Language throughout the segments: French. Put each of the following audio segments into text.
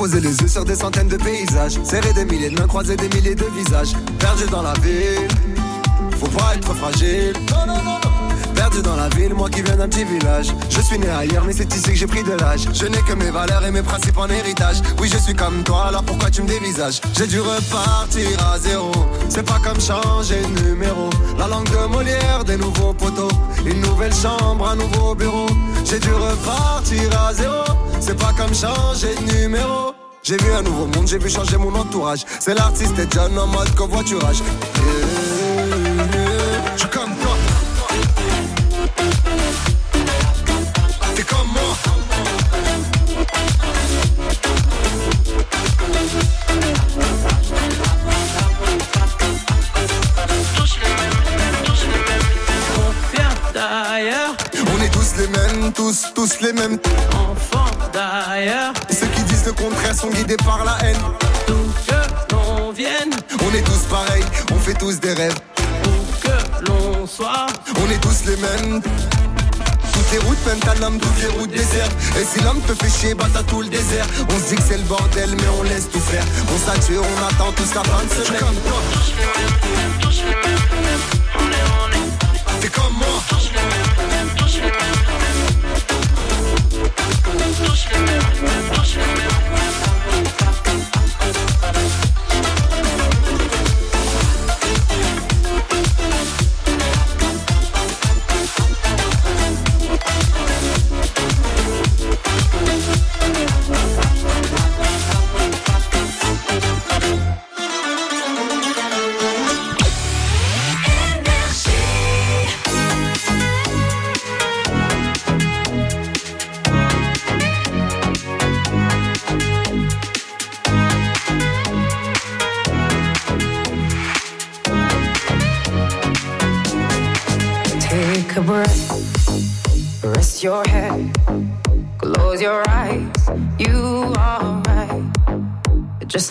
poser les yeux sur des centaines de paysages. Serrer des milliers de mains, croiser des milliers de visages. Perdu dans la ville, faut pas être fragile. Non, non, non, Perdu dans la ville, moi qui viens d'un petit village. Je suis né ailleurs, mais c'est ici que j'ai pris de l'âge. Je n'ai que mes valeurs et mes principes en héritage. Oui, je suis comme toi, alors pourquoi tu me dévisages? J'ai dû repartir à zéro. C'est pas comme changer de numéro. La langue de Molière, des nouveaux poteaux. Une nouvelle chambre, un nouveau bureau. J'ai dû repartir à zéro. C'est pas comme changer de numéro. J'ai vu un nouveau monde, j'ai vu changer mon entourage. C'est l'artiste et John en mode covoiturage. tous, tous les mêmes. Enfants d'ailleurs. Ceux qui disent le contraire sont guidés par la haine. D'où que l'on vienne. On est tous pareils, on fait tous des rêves. Où que l'on soit. On est tous les mêmes. Toutes les routes mènent à l'âme, toutes les routes désertes. Et si l'homme te fait chier, bah t'as tout le désert. On se dit que c'est le bordel, mais on laisse tout faire. On s'attire, on attend tous la fin de semaine. Comme toi. Tous les mêmes, tous les mêmes. On est, on est. T'es comme moi. Tous les mêmes, Tous les mêmes, tous les mêmes.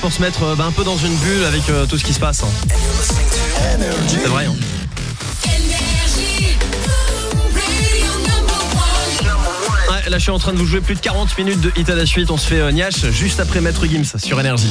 pour se mettre euh, bah, un peu dans une bulle avec euh, tout ce qui se passe. hein. C'est vrai. hein. Là je suis en train de vous jouer plus de 40 minutes de hit à la suite. On se fait euh, Niache juste après Maître Gims sur Énergie.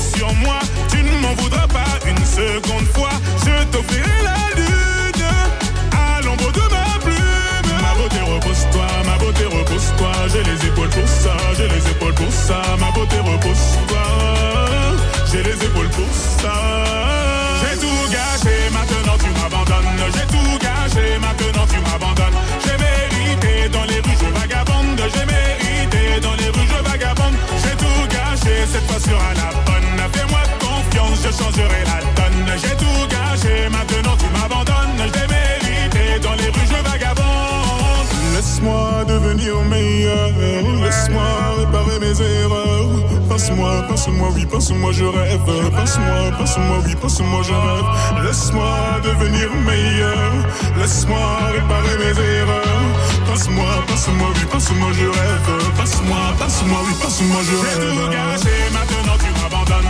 sur moi. Tu ne m'en voudras pas une seconde fois. Je t'offrirai la lune à l'ombre de ma plume. Ma beauté, repose-toi, ma beauté, repose-toi. J'ai les épaules pour ça, j'ai les épaules pour ça. Ma beauté, repose-toi. J'ai les épaules pour ça. J'ai tout gâché, maintenant tu m'abandonnes. J'ai tout gâché, maintenant tu m'abandonnes. J'ai mérité dans les rues, je vagabonde. J'ai mérité dans les rues, je vagabonde. J'ai tout gâché, cette fois. Fais-moi confiance, je changerai la donne. J'ai tout gâché, maintenant tu m'abandonnes. J'ai mérité dans les rues, je vagabonde. Laisse-moi devenir meilleur. Laisse-moi réparer mes erreurs. Passe-moi, passe-moi, oui, passe-moi, je rêve. Passe-moi, passe-moi, oui, passe-moi, je rêve. Laisse-moi devenir meilleur. Laisse-moi réparer mes erreurs. Passe-moi, passe-moi, oui, passe-moi, je rêve. Passe-moi, passe-moi, oui, passe-moi, je rêve. J'ai tout gâché, maintenant tu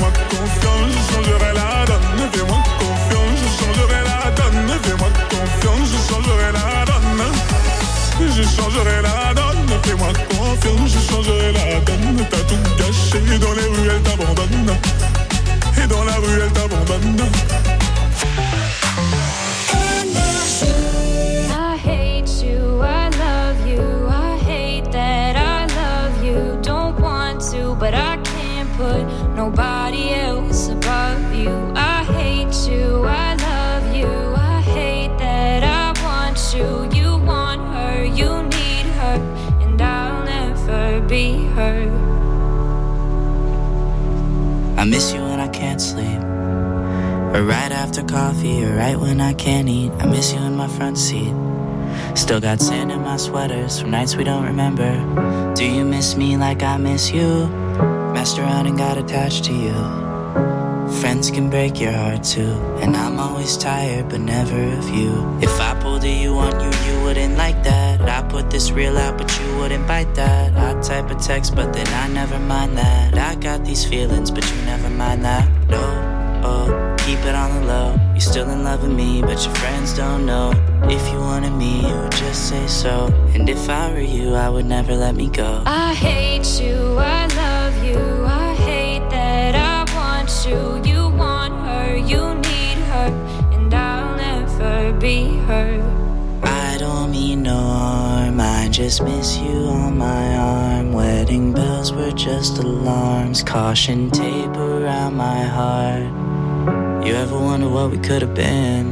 Fais-moi confiance, je changerai la donne. Fais-moi confiance, je changerai la donne. Fais-moi confiance, je changerai la donne. Je changerai la donne, fais-moi confiance, Or right after coffee, or right when I can't eat. I miss you in my front seat. Still got sand in my sweaters from nights we don't remember. Do you miss me like I miss you? Messed around and got attached to you. Friends can break your heart too. And I'm always tired, but never of you. If I pulled a you on you, you wouldn't like that. I put this reel out, but you wouldn't bite that. I type a text, but then I never mind that. I got these feelings, but you never mind that. No, oh, keep it on the low. You're still in love with me, but your friends don't know. If you wanted me, you would just say so. And if I were you, I would never let me go. I hate you, I love you, I hate that I want you. You want her, you need her, and I'll never be her. I don't mean no harm, I just miss you on my arm. Wedding bells were just alarms, caution tape around my heart. You ever wonder what we could have been?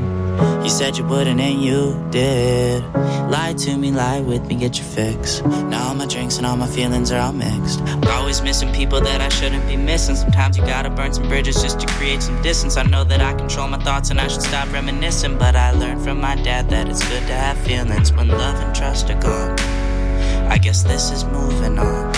You said you wouldn't and you did. Lie to me, lie with me, get your fix. Now all my drinks and all my feelings are all mixed. Always missing people that I shouldn't be missing. Sometimes you gotta burn some bridges just to create some distance. I know that I control my thoughts and I should stop reminiscing. But I learned from my dad that it's good to have feelings when love and trust are gone. I guess this is moving on.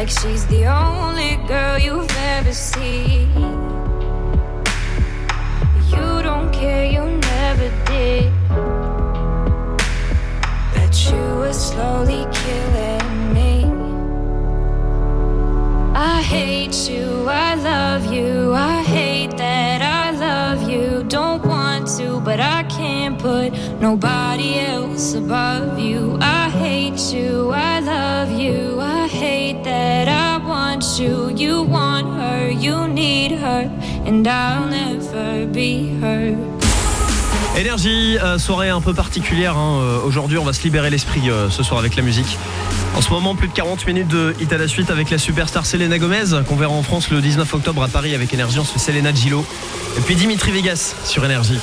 Like she's the only girl you've ever seen. You don't care, you never did. That you were slowly killing me. I hate you, I love you, I hate that I love you. Don't want to, but I can't put nobody else above you. I hate you, I love you, I hate that I want you. You want her, you need her, and I'll never be her. Énergie, euh, soirée un peu particulière. hein. Euh, Aujourd'hui, on va se libérer l'esprit euh, ce soir avec la musique. En ce moment, plus de 40 minutes de hit à la suite avec la superstar Selena Gomez, qu'on verra en France le 19 octobre à Paris avec Énergie. On se fait Selena Gillo. Et puis Dimitri Vegas sur Énergie.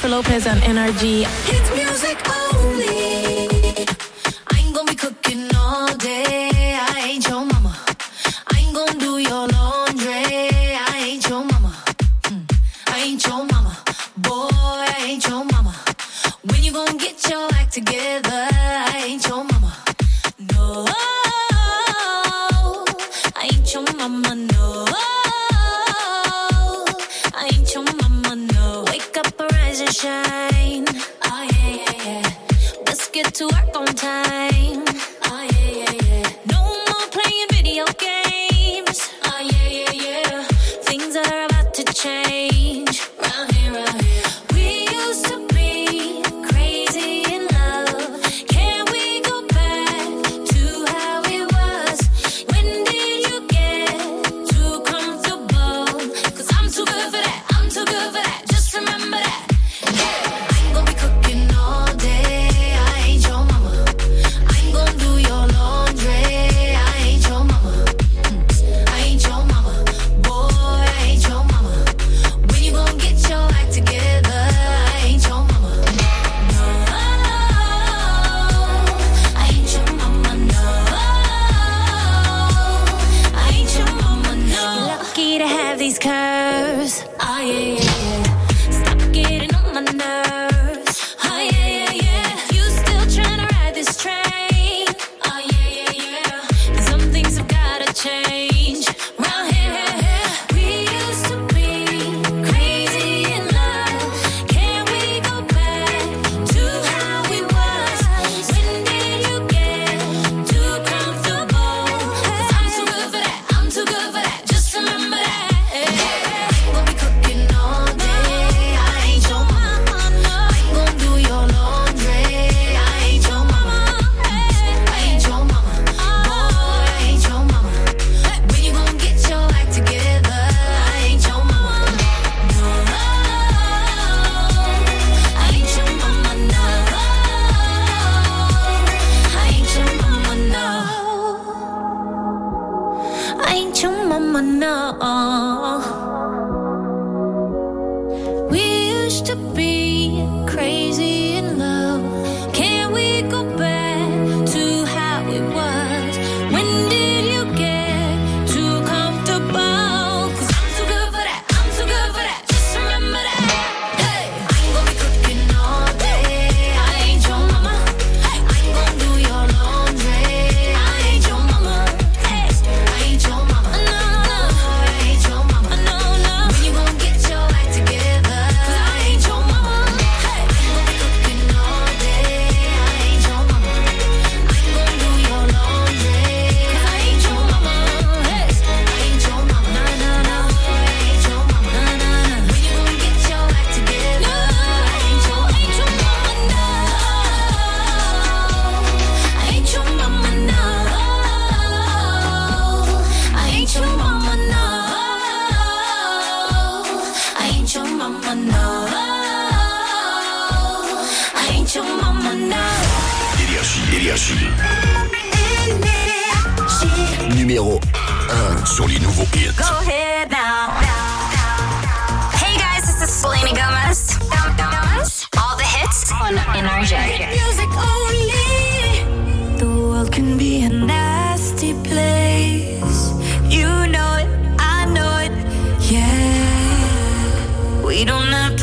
Jennifer Lopez on NRG. 1 sur les nouveaux hits. Go ahead now. Hey guys, this is Selena Gomez. All the hits on NRJ. Music only. The world can be a nasty place. You know it, I know it. Yeah. We don't have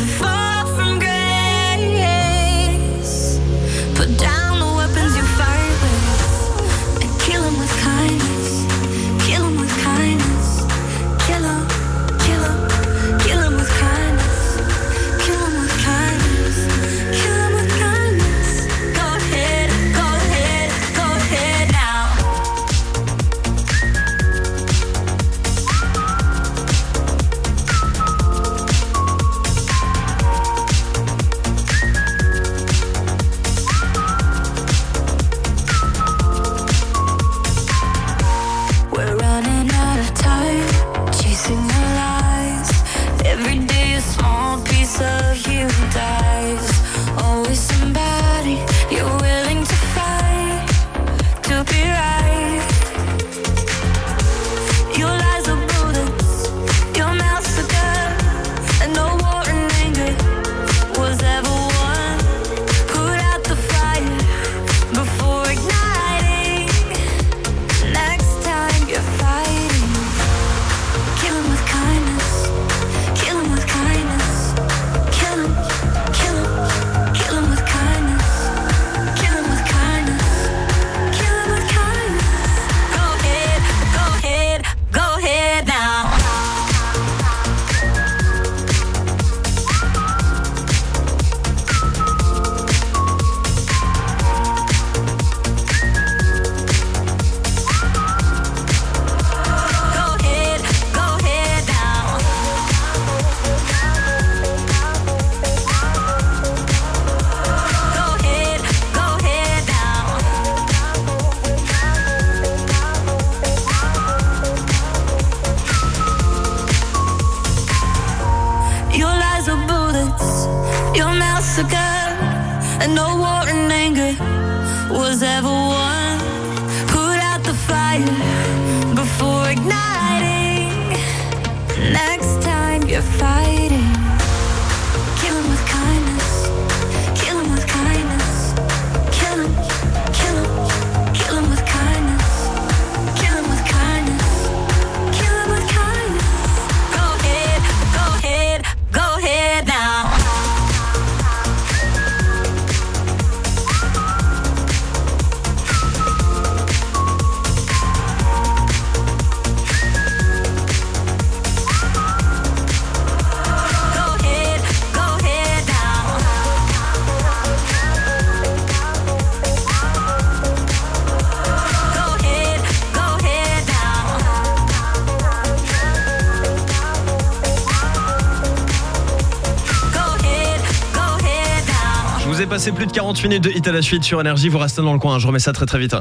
plus de 40 minutes de hit à la suite sur énergie, vous restez dans le coin, je remets ça très très vite.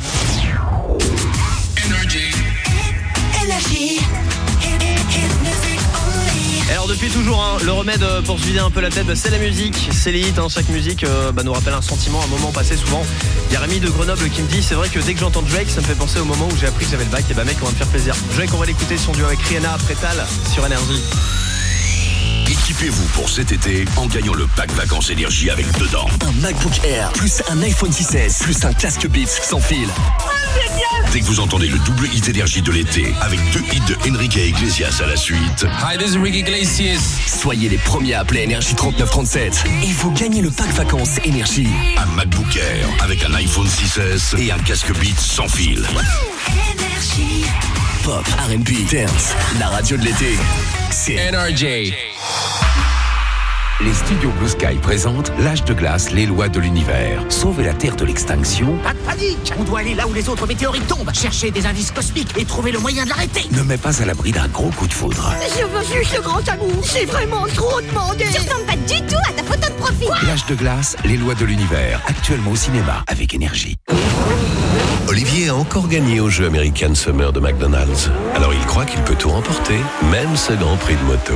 Et Alors depuis toujours, hein, le remède euh, pour se vider un peu la tête, bah, c'est la musique, c'est les hits. hein. chaque musique euh, bah, nous rappelle un sentiment, un moment passé souvent. Il y a Rémi de Grenoble qui me dit, c'est vrai que dès que j'entends Drake, ça me fait penser au moment où j'ai appris que j'avais le bac. Et bah mec, on va me faire plaisir. Drake, on va l'écouter son duo avec Rihanna après Tal sur énergie. Équipez-vous pour cet été en gagnant le pack vacances énergie avec dedans. Un MacBook Air, plus un iPhone 6S, plus un casque Beats sans fil. Dès que vous entendez le double hit énergie de l'été, avec deux hits de Enrique Iglesias à la suite, Hi, this is Ricky Iglesias. Soyez les premiers à appeler Énergie 3937 et vous gagnez le pack vacances Énergie. un MacBook Air avec un iPhone 6S et un casque Beats sans fil. Énergie. Pop, R&B, dance, la radio de l'été. C'est NRJ. Les studios Blue Sky présentent L'âge de glace, les lois de l'univers. Sauver la Terre de l'extinction Pas de panique On doit aller là où les autres météorites tombent, chercher des indices cosmiques et trouver le moyen de l'arrêter ne met pas à l'abri d'un gros coup de foudre. Je veux juste le grand amour C'est vraiment trop demandé Tu ressembles pas du tout à ta photo de profil. L'âge de glace, les lois de l'univers. Actuellement au cinéma avec énergie. Olivier a encore gagné au jeu American Summer de McDonald's. Alors il croit qu'il peut tout remporter, même ce grand prix de moto.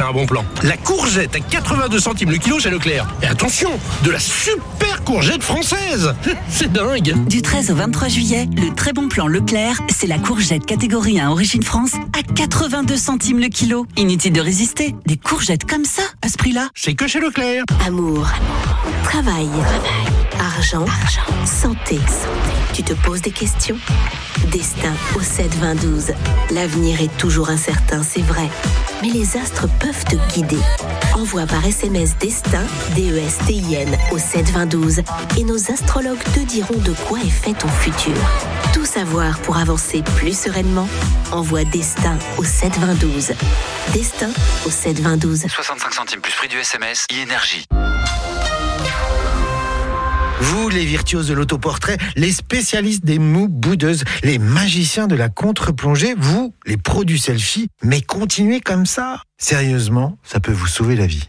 c'est un bon plan. La courgette à 82 centimes le kilo chez Leclerc. Et attention, de la super courgette française. C'est dingue. Du 13 au 23 juillet, le très bon plan Leclerc, c'est la courgette catégorie 1 Origine France à 82 centimes le kilo. Inutile de résister. Des courgettes comme ça, à ce prix-là. C'est que chez Leclerc. Amour, travail, argent, santé. Tu te poses des questions Destin au 7 20 12. L'avenir est toujours incertain, c'est vrai. Mais les astres peuvent te guider. Envoie par SMS Destin, D-E-S-T-I-N, au 7 20 12 et nos astrologues te diront de quoi est fait ton futur. Tout savoir pour avancer plus sereinement Envoie Destin au 7 20 12. Destin au 7 20 12. 65 centimes plus prix du SMS, e-énergie. Vous, les virtuoses de l'autoportrait, les spécialistes des mous boudeuses, les magiciens de la contre-plongée, vous, les pros du selfie, mais continuez comme ça. Sérieusement, ça peut vous sauver la vie.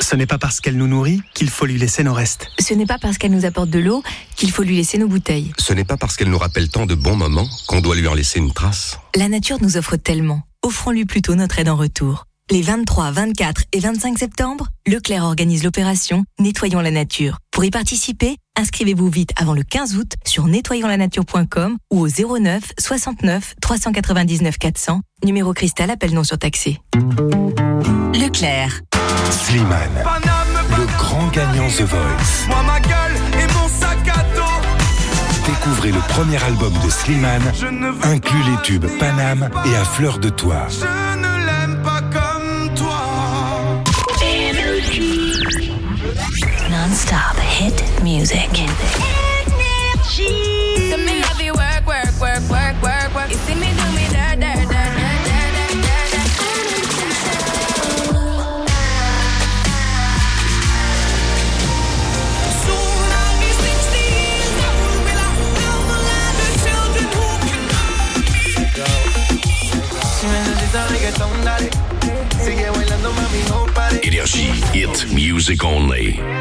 Ce n'est pas parce qu'elle nous nourrit qu'il faut lui laisser nos restes. Ce n'est pas parce qu'elle nous apporte de l'eau qu'il faut lui laisser nos bouteilles. Ce n'est pas parce qu'elle nous rappelle tant de bons moments qu'on doit lui en laisser une trace. La nature nous offre tellement. Offrons-lui plutôt notre aide en retour. Les 23, 24 et 25 septembre, Leclerc organise l'opération Nettoyons la nature. Pour y participer, inscrivez-vous vite avant le 15 août sur nettoyonslanature.com ou au 09 69 399 400, numéro cristal appel non surtaxé. Leclerc. Slimane, le grand gagnant The Voice. Moi ma gueule et mon sac à dos. Découvrez le premier album de Slimane, inclut les tubes Paname et À fleur de toi. Je ne l'aime pas comme toi. Non-stop hit music. Music only.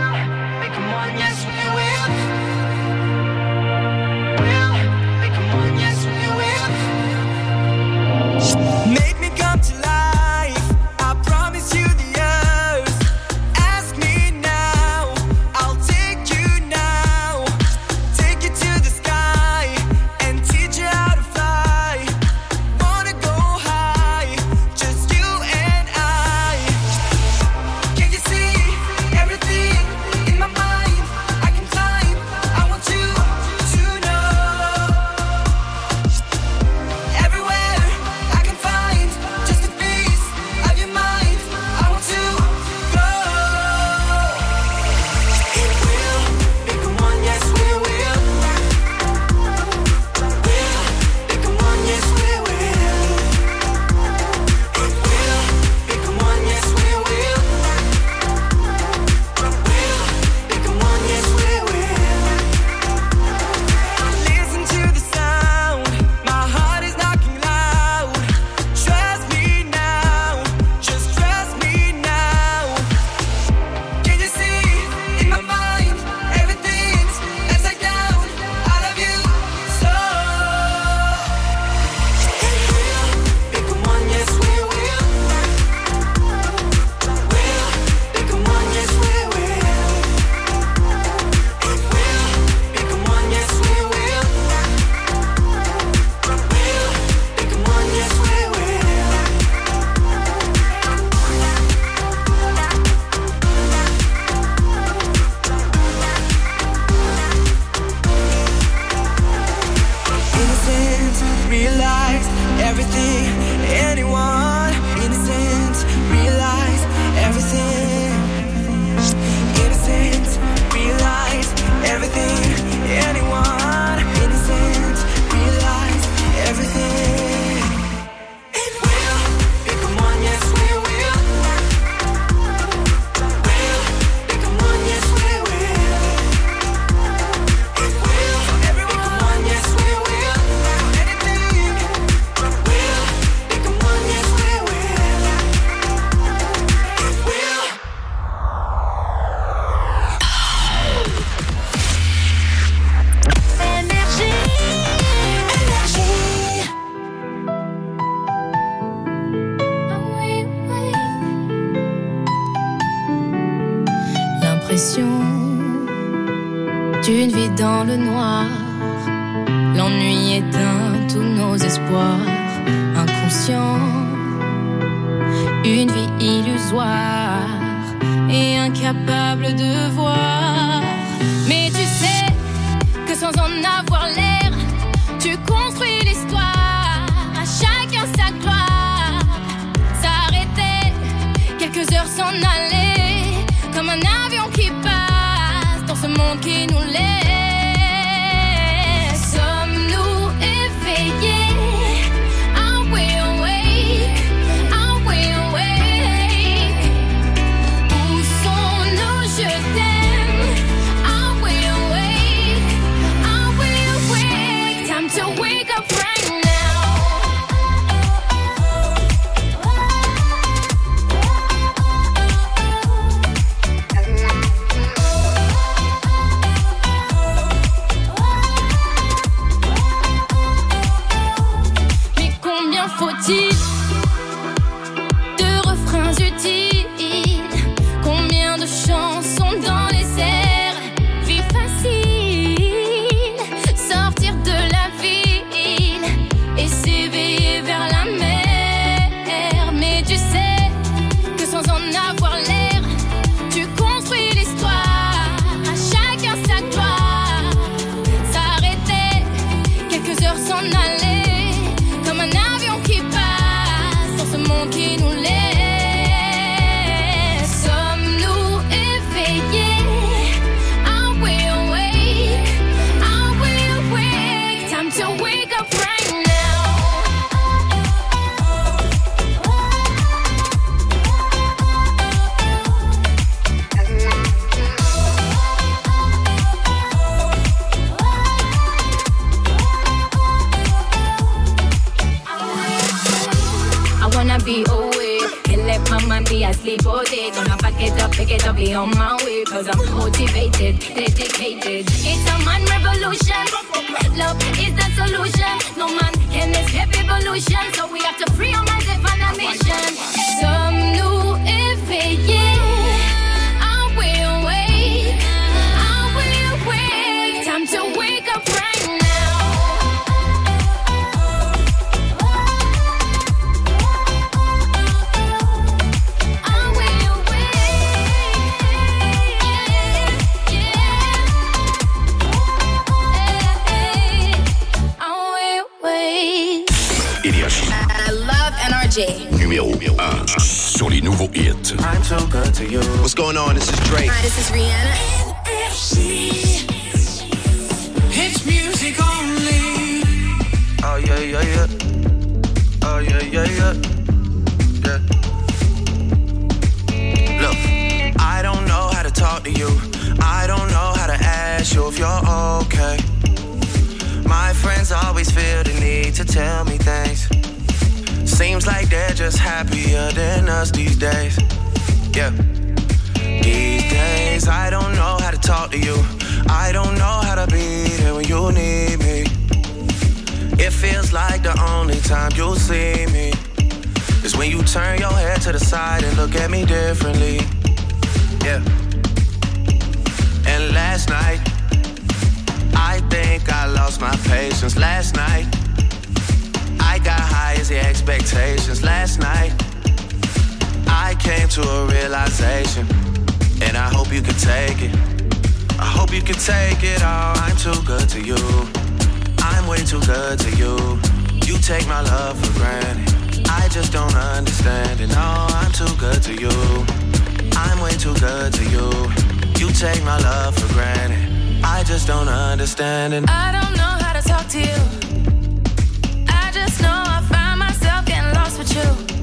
Me on my way, cause I'm motivated, dedicated. It's a man revolution. Love is the solution. No man can escape evolution. So we have to free our minds and a mission. Some new. I nouveaux hits. I'm too good to you. What's going on? This is Drake. Hi, this is Rihanna. Hits music only. Oh yeah, yeah, yeah. Oh yeah, yeah, yeah. Yeah. Look, I don't know how to talk to you. I don't know how to ask you if you're okay. My friends always feel the need to tell me things. Seems like they're just happier than us these days. Yeah. These days, I don't know how to talk to you. I don't know how to be there when you need me. It feels like the only time you'll see me is when you turn your head to the side and look at me differently. Yeah. And last night, I think I lost my patience. Last night, I got high as the expectations. Last night, I came to a realization, and I hope you can take it. I hope you can take it all. I'm too good to you. I'm way too good to you. You take my love for granted. I just don't understand it. No, I'm too good to you. I'm way too good to you. You take my love for granted. I just don't understand it. I don't know how to talk to you. I just know I find myself getting lost with you.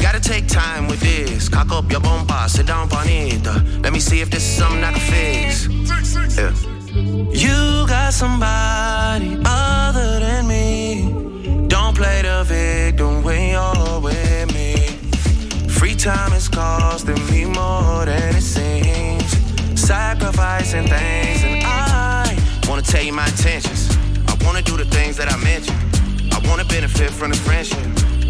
Gotta take time with this. Cock up your bomba, sit down, bonita. Uh, let me see if this is something I can fix. Yeah. You got somebody other than me. Don't play the victim when you're with me. Free time is costing me more than it seems. Sacrificing things, and I wanna tell you my intentions. I wanna do the things that I mentioned. I wanna benefit from the friendship.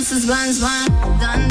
Mrs. Buns, one, done.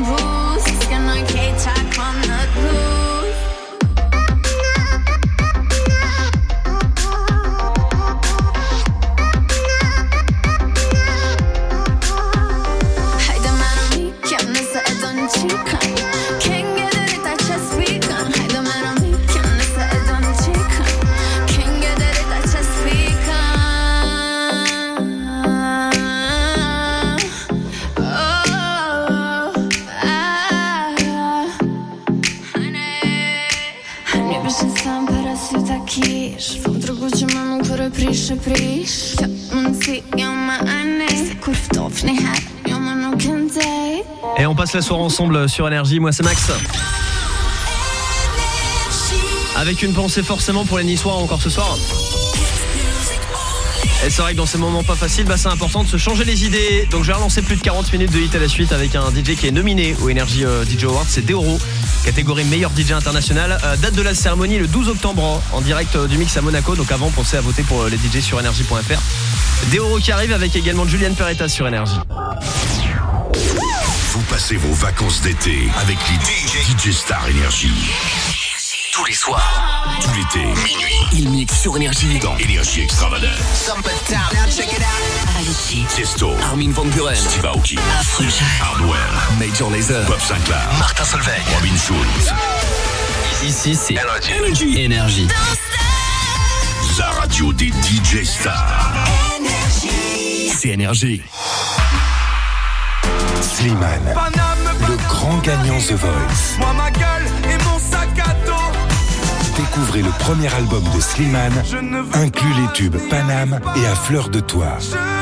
rules, c'est ce que l'enquête, ça passe la soirée ensemble sur Énergie. Moi, c'est Max. Avec une pensée forcément pour les Niçois encore ce soir. Et c'est vrai que dans ces moments pas faciles, bah, c'est important de se changer les idées. Donc je vais relancer plus de 40 minutes de hit à la suite avec un DJ qui est nominé au Energy euh, DJ Awards, c'est Deoro, catégorie meilleur DJ international. Euh, date de la cérémonie le 12 octobre en direct euh, du mix à Monaco. Donc avant, pensez à voter pour les DJ sur energy.fr. Deoro qui arrive avec également Juliane Peretta sur Énergie. Vos vacances d'été avec les DJ, Star Énergie. Tous les soirs, Tout l'été, minuit, il mixe sur Énergie dans Énergie Extravagant. Avicii, Tiesto, Armin Van Buren, Steve Aoki, Afrojack, Hardwell, Major Lazer, Bob Sinclair, Martin Solveig. Robin Schulz, Ici, c'est Énergie. Énergie. la radio des DJ Stars. C'est Énergie. Slimane, grand gagnant The Voice. Moi ma gueule et mon sac à dos Découvrez le premier album de Slimane, inclut les tubes Paname et À fleur de toi. Je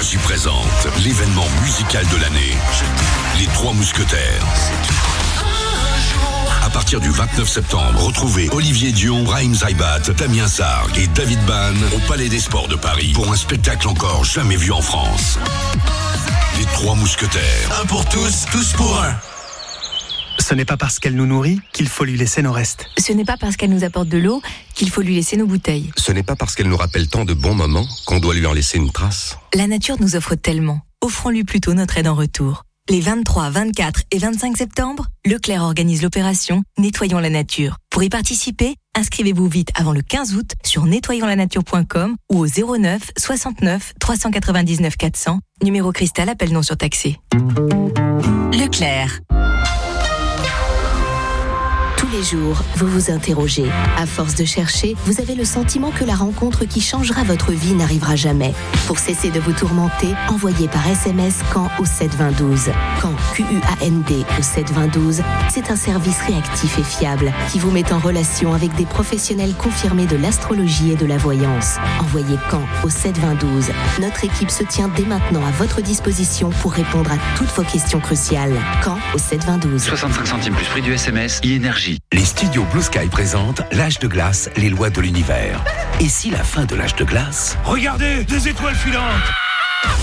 Énergie présente l'événement musical de l'année. Les Trois Mousquetaires. À partir du 29 septembre, retrouvez Olivier Dion, Brahim Zaibat, Damien Sarg et David Ban au Palais des Sports de Paris pour un spectacle encore jamais vu en France. Les Trois Mousquetaires. Un pour tous, tous pour un. Ce n'est pas parce qu'elle nous nourrit qu'il faut lui laisser nos restes. Ce n'est pas parce qu'elle nous apporte de l'eau qu'il faut lui laisser nos bouteilles. Ce n'est pas parce qu'elle nous rappelle tant de bons moments qu'on doit lui en laisser une trace. La nature nous offre tellement. Offrons-lui plutôt notre aide en retour. Les 23, 24 et 25 septembre, Leclerc organise l'opération Nettoyons la nature. Pour y participer, inscrivez-vous vite avant le 15 août sur nettoyonslanature.com ou au 09 69 399 400, numéro cristal appel non surtaxé. Leclerc. Les jours, vous vous interrogez. À force de chercher, vous avez le sentiment que la rencontre qui changera votre vie n'arrivera jamais. Pour cesser de vous tourmenter, envoyez par SMS quand au 72012. Quand Q-U-A-N-D au 72012, c'est un service réactif et fiable qui vous met en relation avec des professionnels confirmés de l'astrologie et de la voyance. Envoyez quand au 72012. Notre équipe se tient dès maintenant à votre disposition pour répondre à toutes vos questions cruciales. Quand au 72012. 65 centimes plus prix du SMS, e-énergie. Les studios Blue Sky présentent L'âge de glace, les lois de l'univers. Et si la fin de l'âge de glace Regardez, des étoiles filantes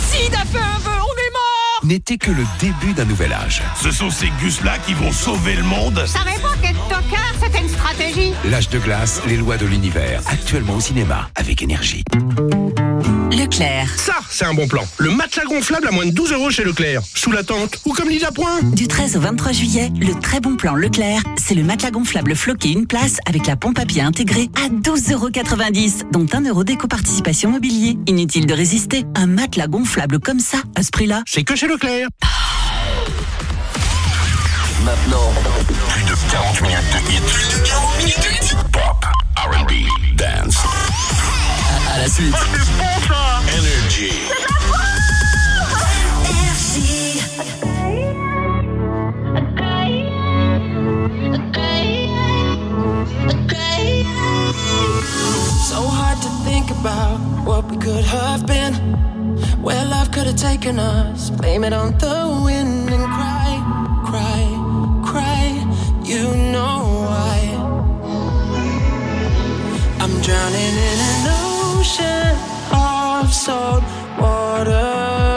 S'il a fait un vœu, on est mort n'était que le début d'un nouvel âge Ce sont ces gus-là qui vont sauver le monde Je savais pas qu'être tocard, c'était une stratégie. L'âge de glace, les lois de l'univers, actuellement au cinéma avec énergie. Leclerc. Ça, c'est un bon plan. Le matelas gonflable à moins de 12 euros chez Leclerc. Sous la tente ou comme l'île à point. Du 13 au 23 juillet, le très bon plan Leclerc, c'est le matelas gonflable floqué une place avec la pompe à pied intégrée à 12,90 euros, dont 1 euro d'éco-participation mobilier. Inutile de résister, un matelas gonflable comme ça, à ce prix-là. C'est que chez Leclerc. Maintenant, Plus de 40 minutes de hits. Plus de 40 minutes de hits. Pop, R&B, dance. à, à la suite. energy. So hard to think about what we could have been. Where love could have taken us. Blame it on the wind and cry, cry, cry. You know why. I'm drowning in an ocean of salt water.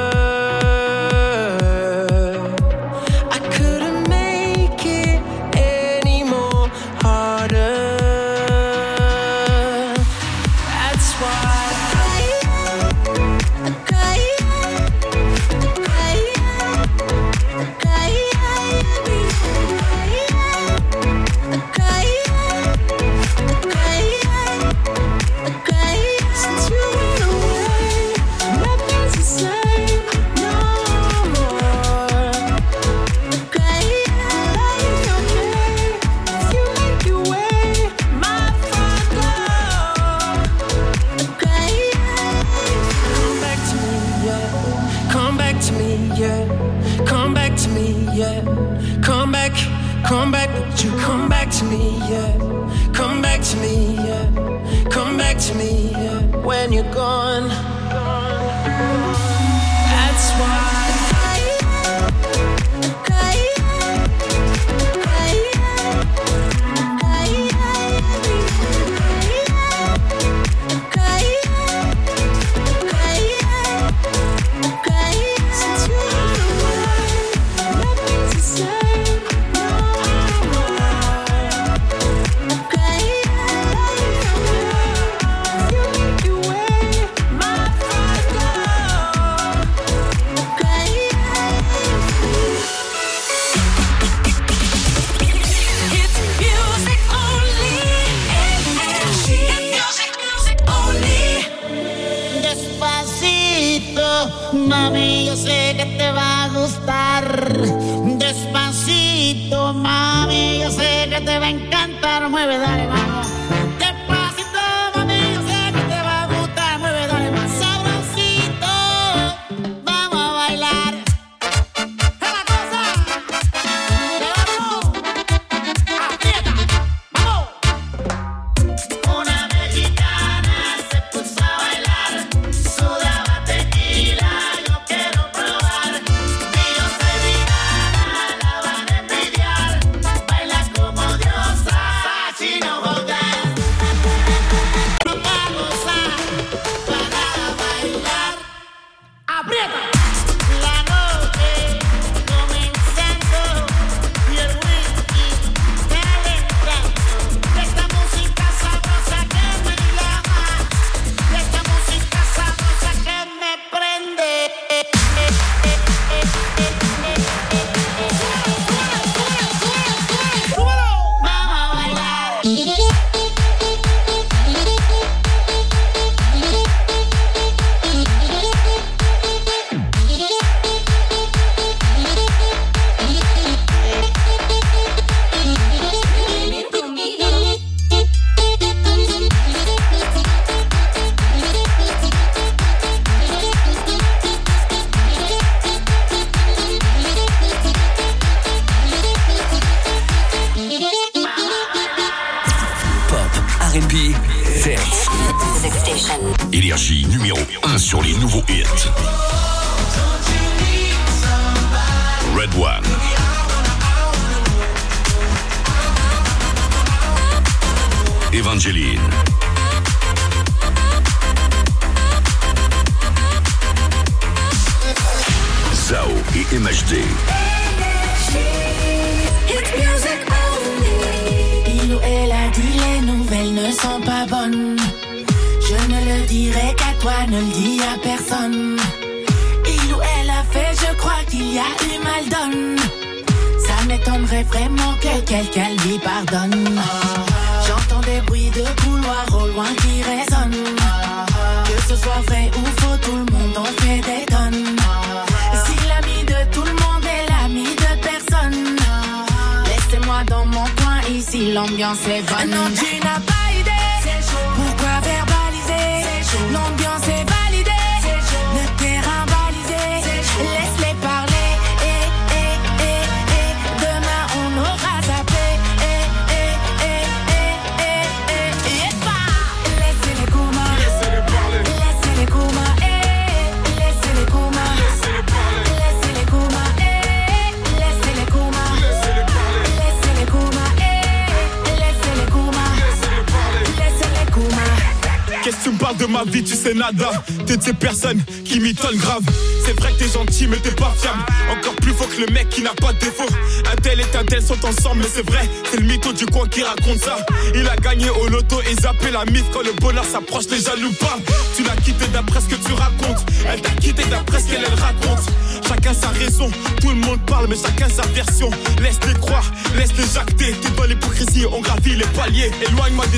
Personne qui m'étonnent grave. C'est vrai que t'es gentil, mais t'es pas fiable. Encore plus faux que le mec qui n'a pas de défaut. Un tel et un tel sont ensemble, mais c'est vrai, c'est le mytho du coin qui raconte ça. Il a gagné au loto et zappé la mythe quand le bonheur s'approche, les jaloux pas.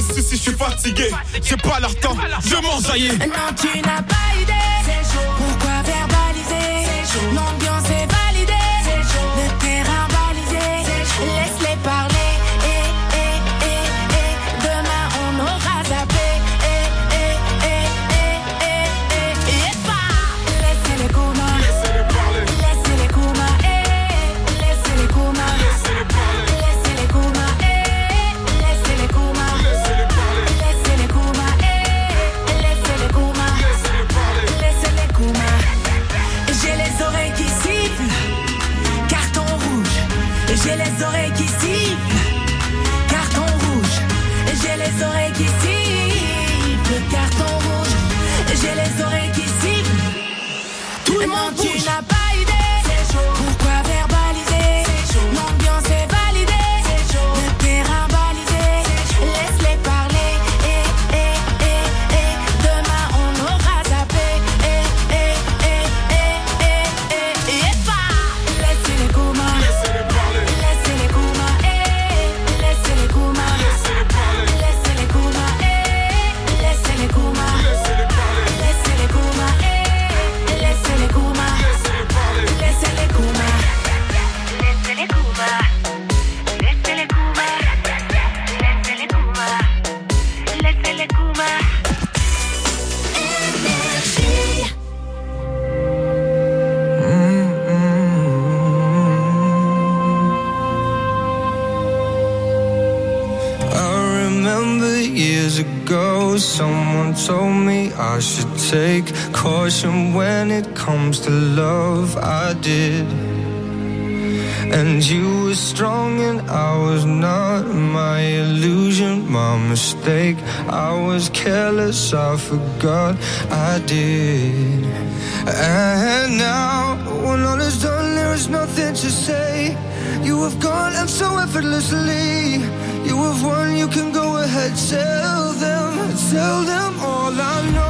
ici si je suis fatigué. C'est pas leur temps de m'enjailler. Non, tu n'as pas idée. You were strong and I was not my illusion, my mistake. I was careless, I forgot I did. And now, when all is done, there is nothing to say. You have gone and so effortlessly. You have won, you can go ahead, tell them, tell them all I know.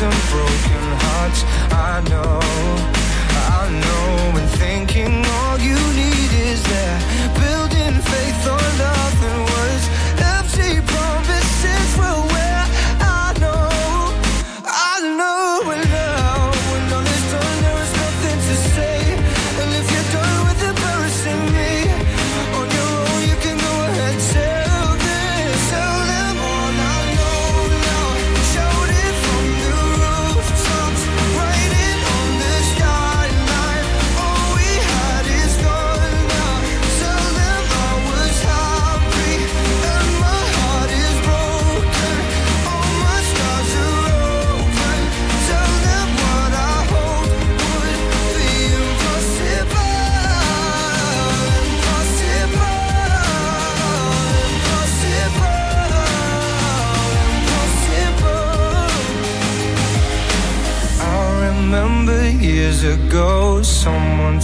Some broken hearts. I know.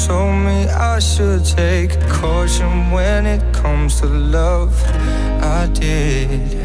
Told me I should take caution when it comes to love. I did.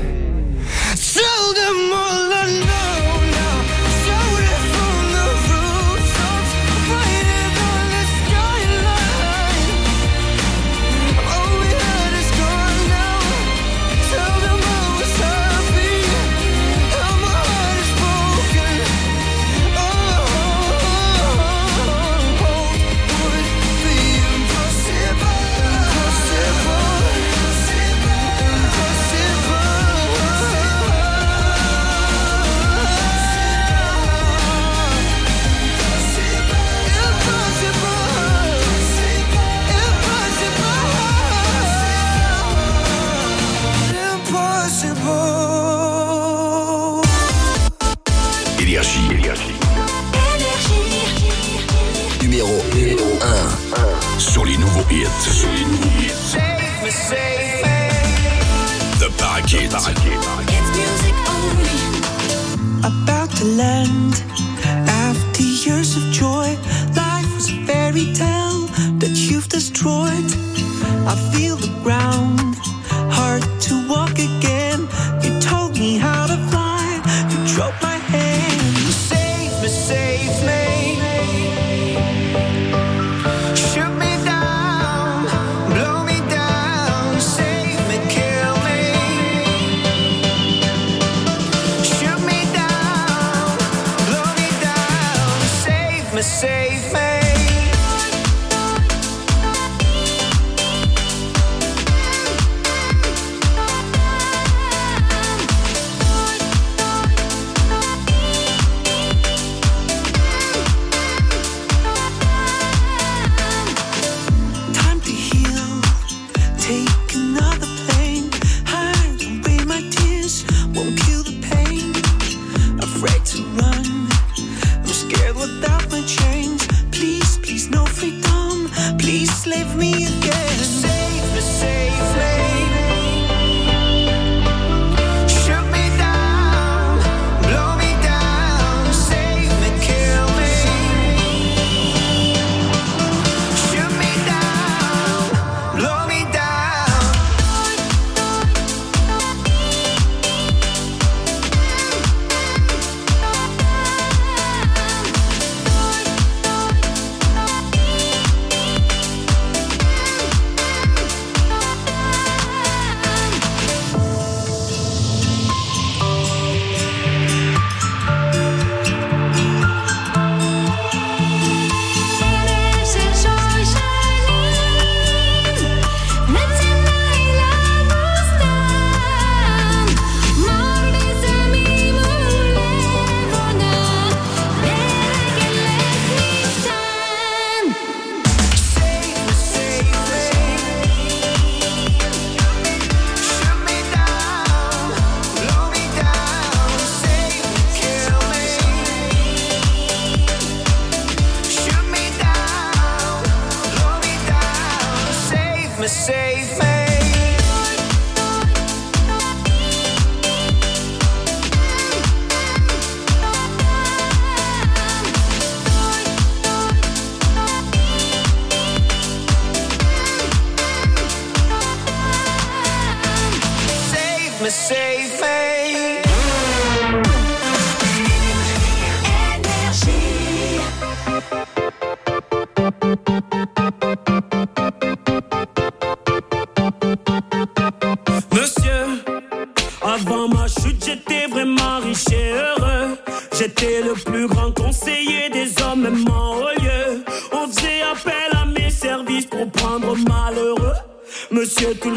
mistakes.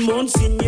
months in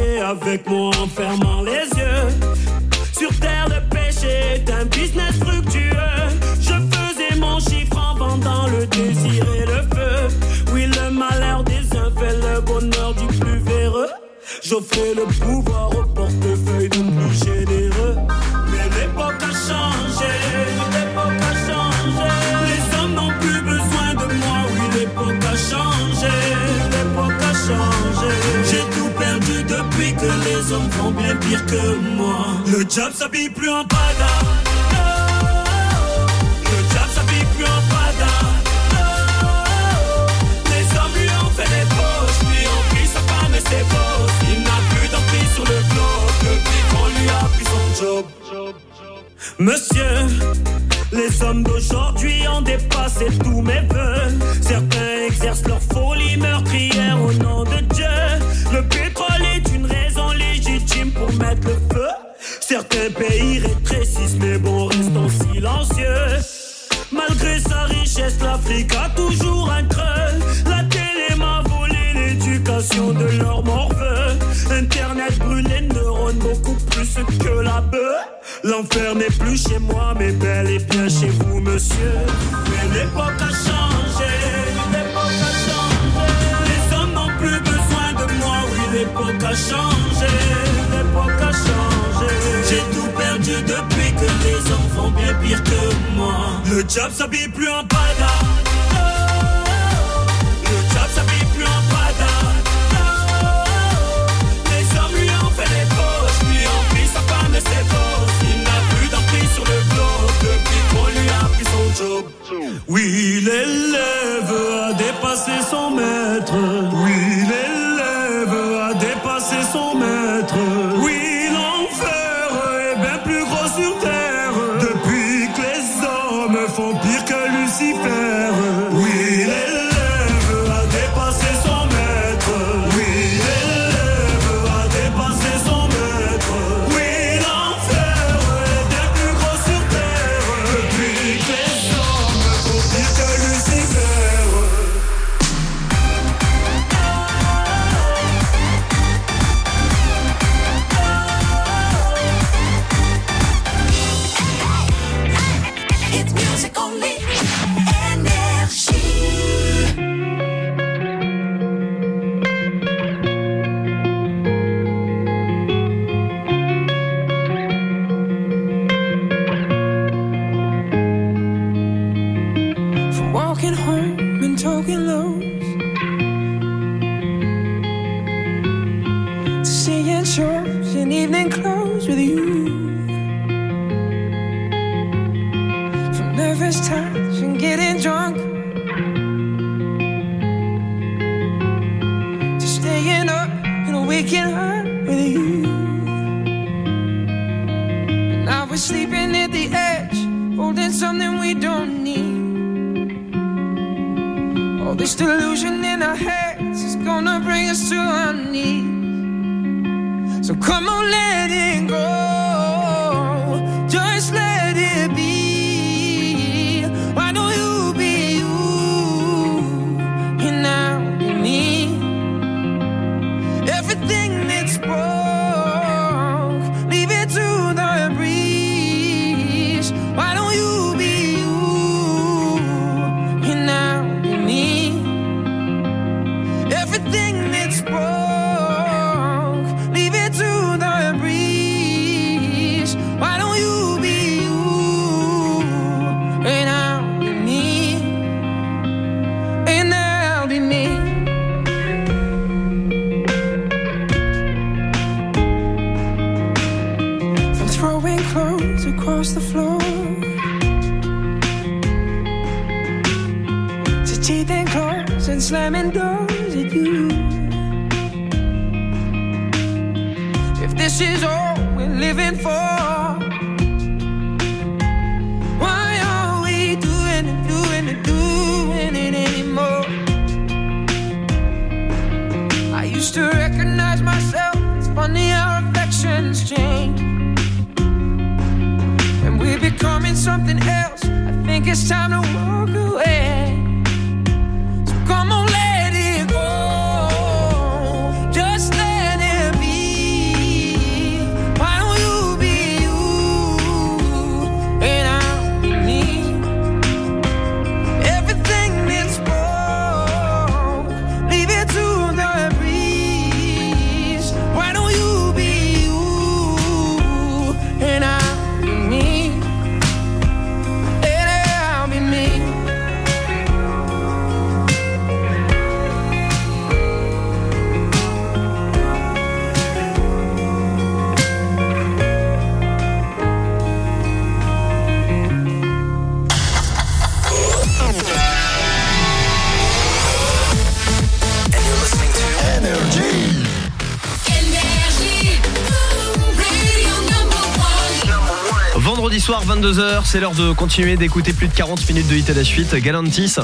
22h, c'est l'heure de continuer d'écouter plus de 40 minutes de hit à la suite. Galantis.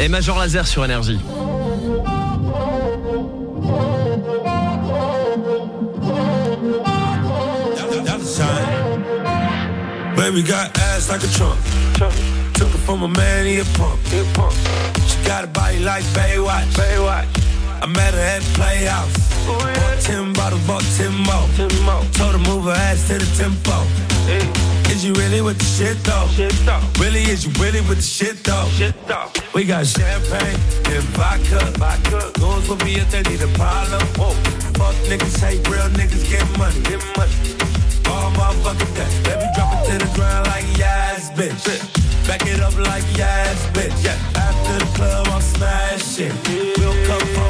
Et Major Laser sur énergie. Baby got ass like a trunk. Took it from a man, he a pump. She got a body like Baywatch. Baywatch. I met her at Playhouse. Bought ten bottles, bought ten more. Told her move her ass to the tempo. Is you really with the shit though? Really, is you really with the shit though? We got champagne and vodka. vodka. Goons with me if they need a problem. Whoa. Fuck niggas, hate real niggas, get money. Get money. All motherfucking day. Let me drop it to the ground like yes, bitch. Back it up like yes, bitch. Yeah. After the club, I'm smashing. We'll come home,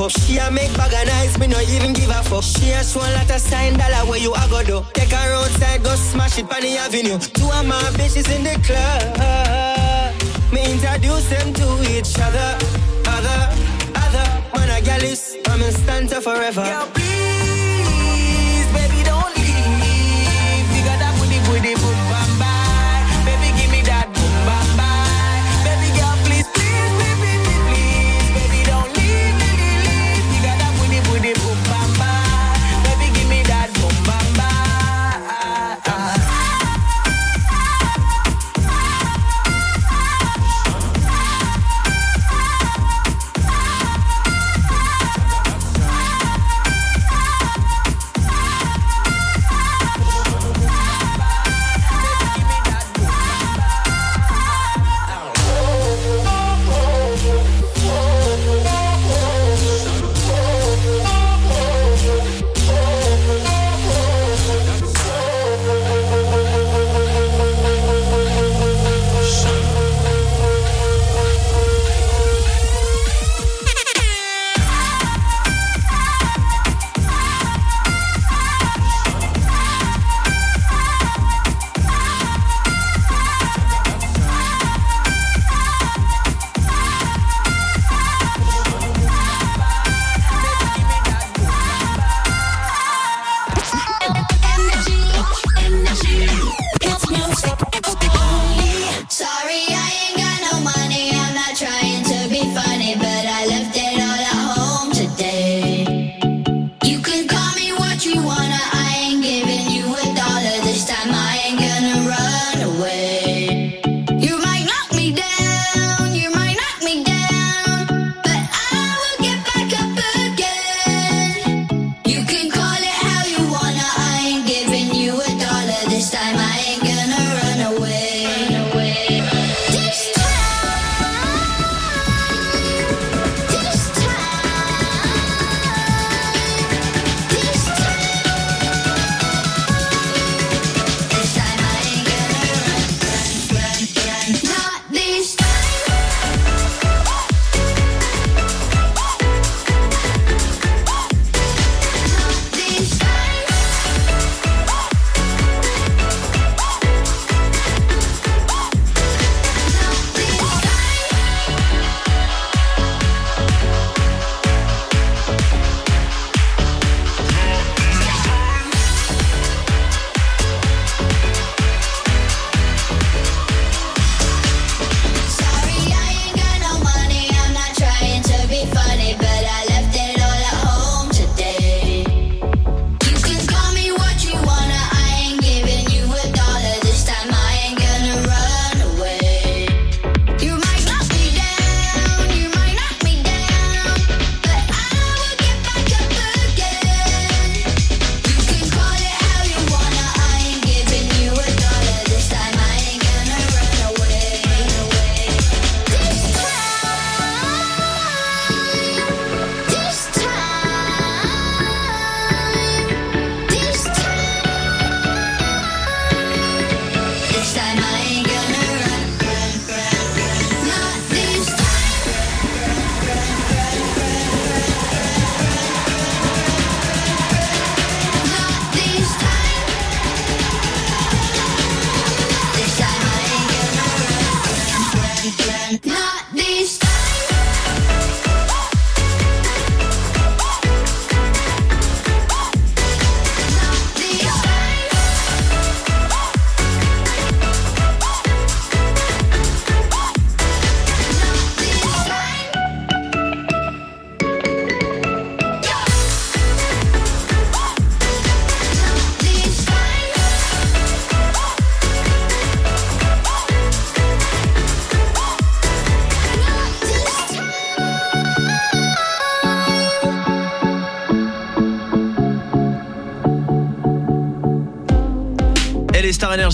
Cup. She a make bag of nice, me no even give a fuck. She a a lot of sign dollar where you a go do. Take her outside, go smash it on the avenue. Two of my bitches in the club. Me introduce them to each other. Other, other. Man a gal is, I'm in stanza forever. Girl,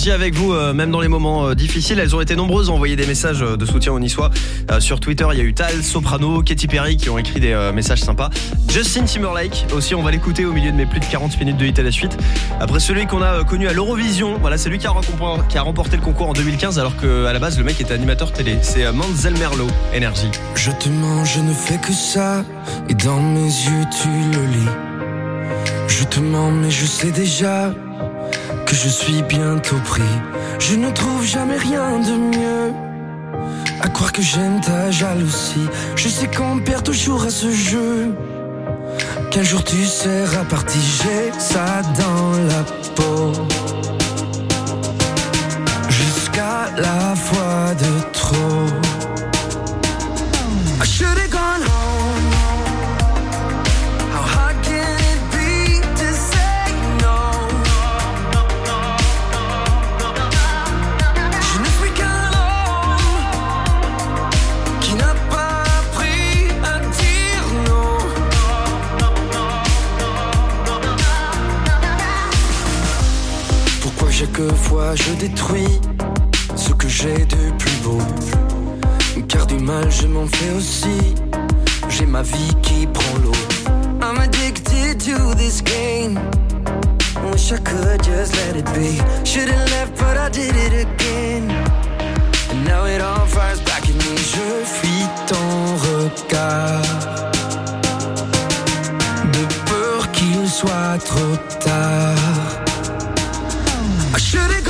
avec vous, euh, même dans les moments euh, difficiles. Elles ont été nombreuses à envoyer des messages euh, de soutien aux Niçois. Sur Twitter, il y a eu Tal, Soprano, Katy Perry qui ont écrit des messages sympas. Justin Timberlake aussi, on va l'écouter au milieu de mes plus de 40 minutes de hit à la suite. Après celui qu'on a connu à l'Eurovision, voilà, c'est lui qui a, remporté, le concours en 2015 alors qu'à la base le mec était animateur télé. C'est Manzel Merlot, Energy. Je te mens, je ne fais que ça. Et dans mes yeux, tu le lis. Je te mens, mais je sais déjà que je suis bientôt pris. Je ne trouve jamais rien de mieux. À croire que j'aime ta jalousie. Je sais qu'on perd toujours à ce jeu. Qu'un jour tu seras parti, j'ai ça dans la peau. Jusqu'à la fois de trop. Pourquoi chaque fois je détruis ce que j'ai de plus beau? Car du mal je m'en fais aussi. J'ai ma vie qui prend l'eau. I'm addicted to this game. Wish I could just let it be. Should've left, but I did it again. And now it all fires back at me. Je fuis ton regard. De peur qu'il soit trop tard. I should've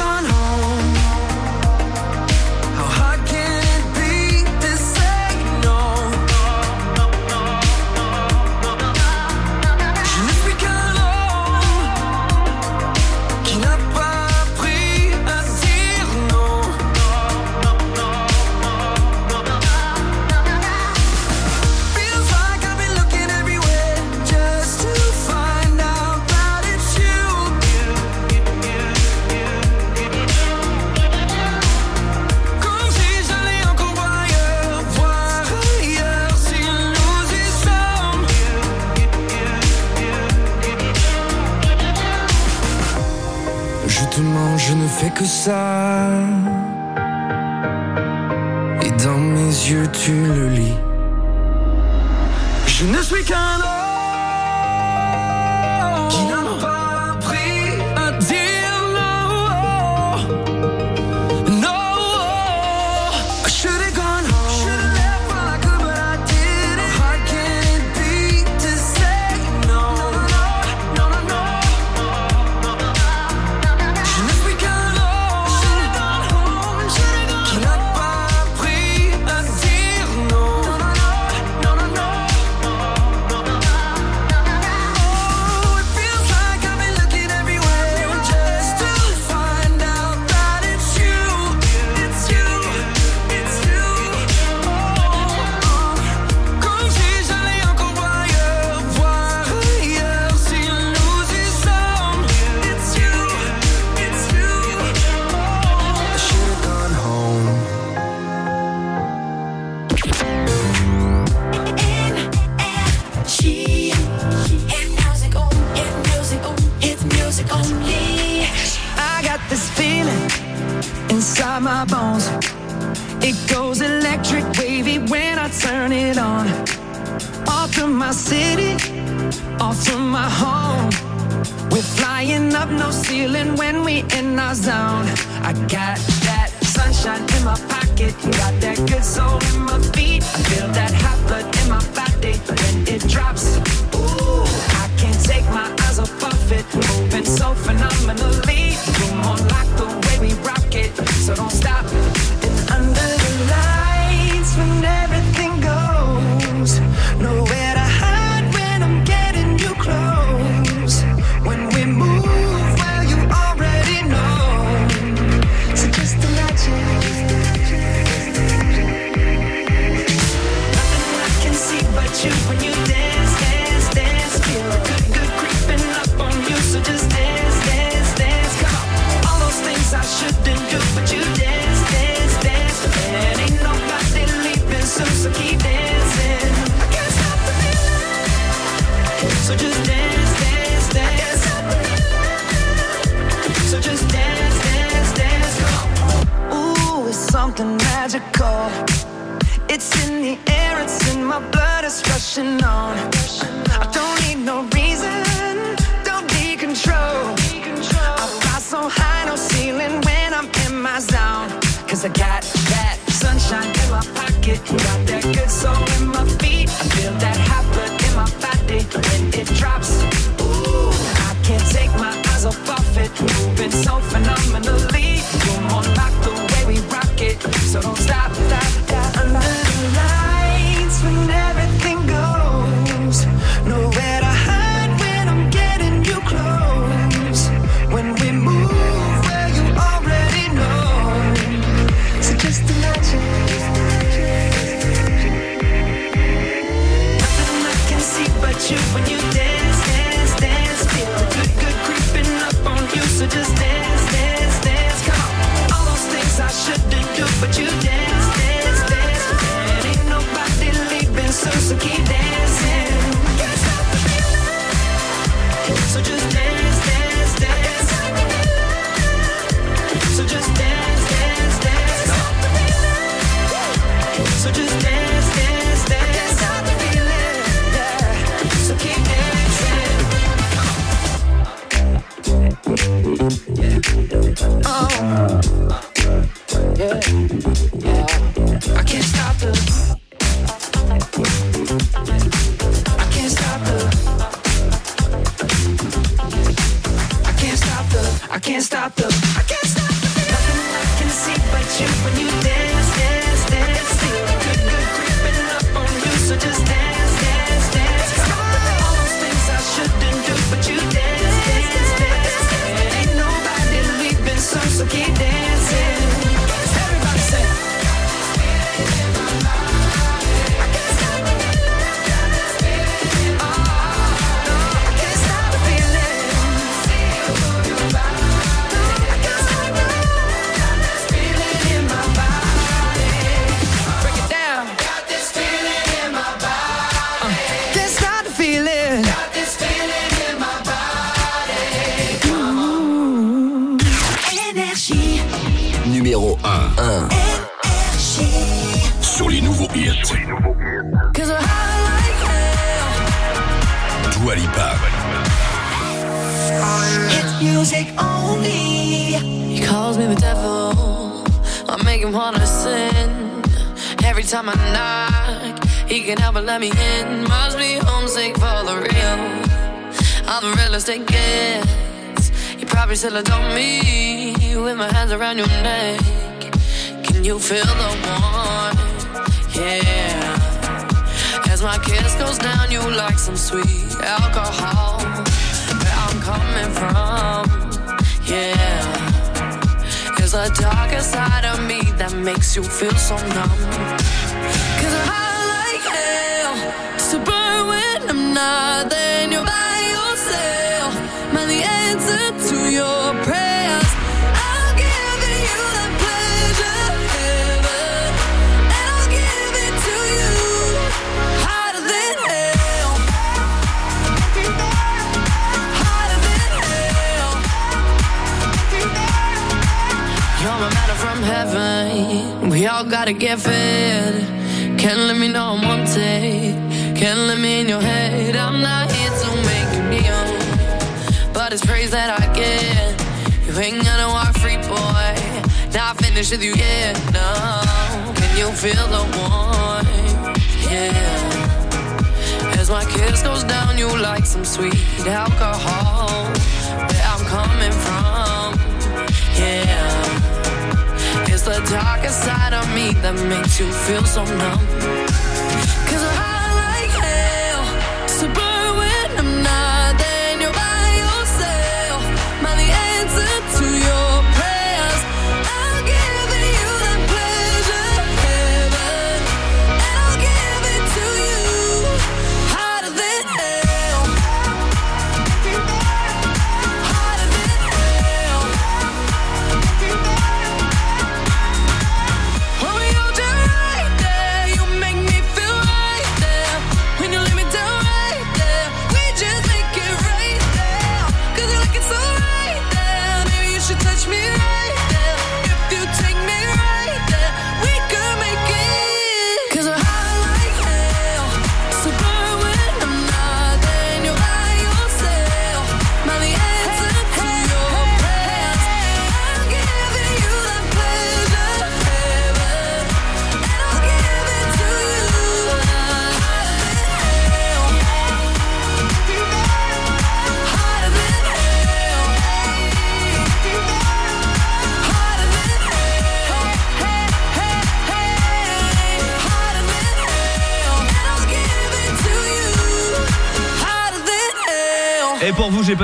ça. Et dans mes yeux, tu le lis. Je ne suis qu'un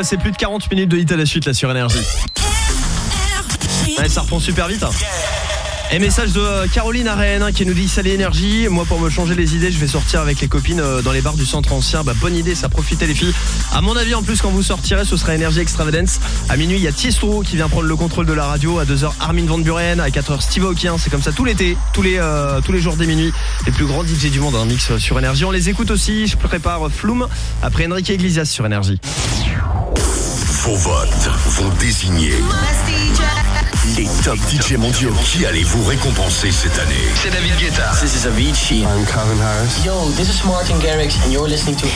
passé plus de 40 minutes de hit à la suite là sur énergie. Ça reprend super vite. hein. Et message de euh, Caroline à Rennes hein, qui nous dit salut énergie, moi pour me changer les idées je vais sortir avec les copines euh, dans les bars du centre ancien, bah bonne idée ça profitez les filles. À mon avis en plus quand vous sortirez ce sera énergie extravagance. À minuit il y a Tiesto qui vient prendre le contrôle de la radio, à 2h Armin Van Buren, à 4h Steve Aoki, hein. c'est comme ça tout l'été, tous les euh, jours des minuit, les plus grands DJ du monde un mix sur énergie. On les écoute aussi, je prépare Flume après Enrique Iglesias sur énergie. Vos votes vont désigner les top DJ mondiaux. Qui allez-vous récompenser cette année? C'est David Guetta. This is Avicii. I'm Calvin Harris. Yo, this is Martin Garrix and you're listening to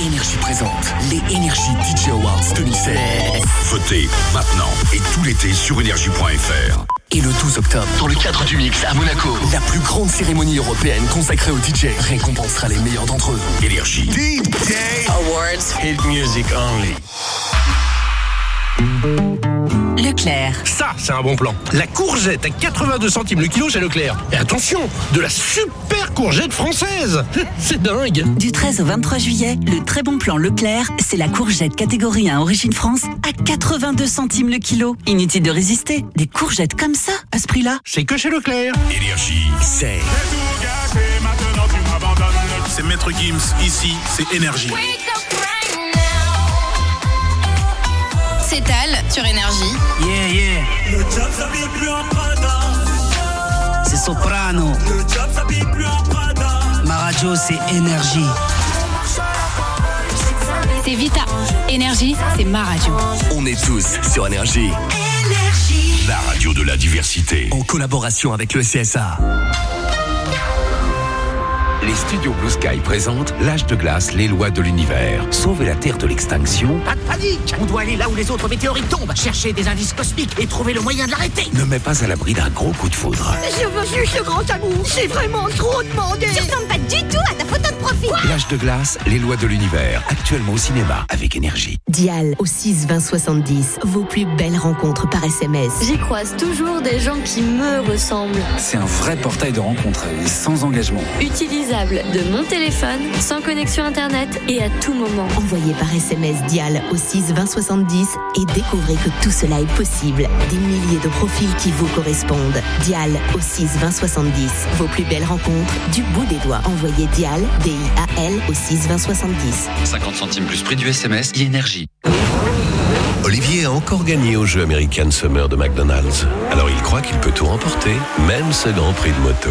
Énergie présente les Énergie DJ Awards 2016. Votez maintenant et tout l'été sur énergie.fr. Et le 12 octobre, dans le cadre du Mix à Monaco, la plus grande cérémonie européenne consacrée aux DJ récompensera les meilleurs d'entre eux. Énergie. Awards. Hit music only. Leclerc. Ça, c'est un bon plan. La courgette à 82 centimes le kilo chez Leclerc. Et attention, de la super courgette française. C'est dingue. Du 13 au 23 juillet, le très bon plan Leclerc, c'est la courgette catégorie 1 Origine France à 82 centimes le kilo. Inutile de résister. Des courgettes comme ça, à ce prix-là. C'est que chez Leclerc. Énergie. C'est C'est Maître Gims, ici, c'est énergie. Tal sur Énergie. Yeah, yeah. Le job s'habille plus en Prada. C'est Soprano. Le job s'habille plus en Prada. Ma radio, c'est énergie. C'est Vita. Énergie, c'est ma radio. On est tous sur Énergie. La radio de la diversité. En collaboration avec le CSA. Les studios Blue Sky présentent L'âge de glace, les lois de l'univers. Sauver la Terre de l'extinction Pas de panique On doit aller là où les autres météorites tombent, chercher des indices cosmiques et trouver le moyen de l'arrêter ne met pas à l'abri d'un gros coup de foudre. Je veux juste le grand amour, c'est vraiment trop demandé Tu ressembles pas du tout à ta photo de profil. L'âge de glace, les lois de l'univers. Actuellement au cinéma avec énergie. Dial au 6 20 70, vos plus belles rencontres par SMS. J'y croise toujours des gens qui me ressemblent. C'est un vrai portail de rencontres et sans engagement. Utilisable de mon téléphone, sans connexion internet et à tout moment. Envoyez par SMS Dial au 6 20 70 et découvrez que tout cela est possible. Des milliers de profils qui vous correspondent. Dial au 6 20 70, vos plus belles rencontres du bout des doigts. Envoyez Dial, D-I-A-L au 6 20 70. 50 centimes plus prix du SMS, énergie. Olivier a encore gagné au jeu American Summer de McDonald's. Alors il croit qu'il peut tout remporter, même ce grand prix de moto.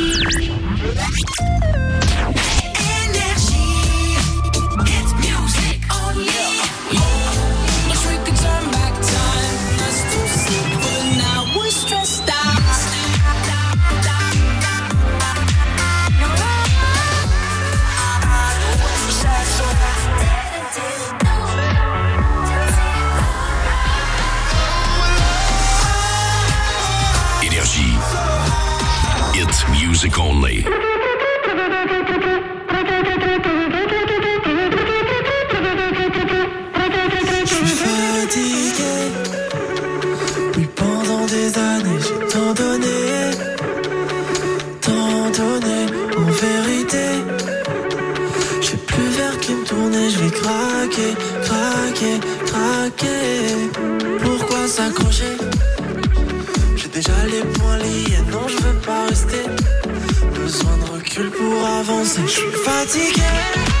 Craquer, craquer, craquer. Pourquoi s'accrocher? J'ai déjà les poings liés, non, je veux pas rester. Besoin de recul pour avancer, je suis fatigué.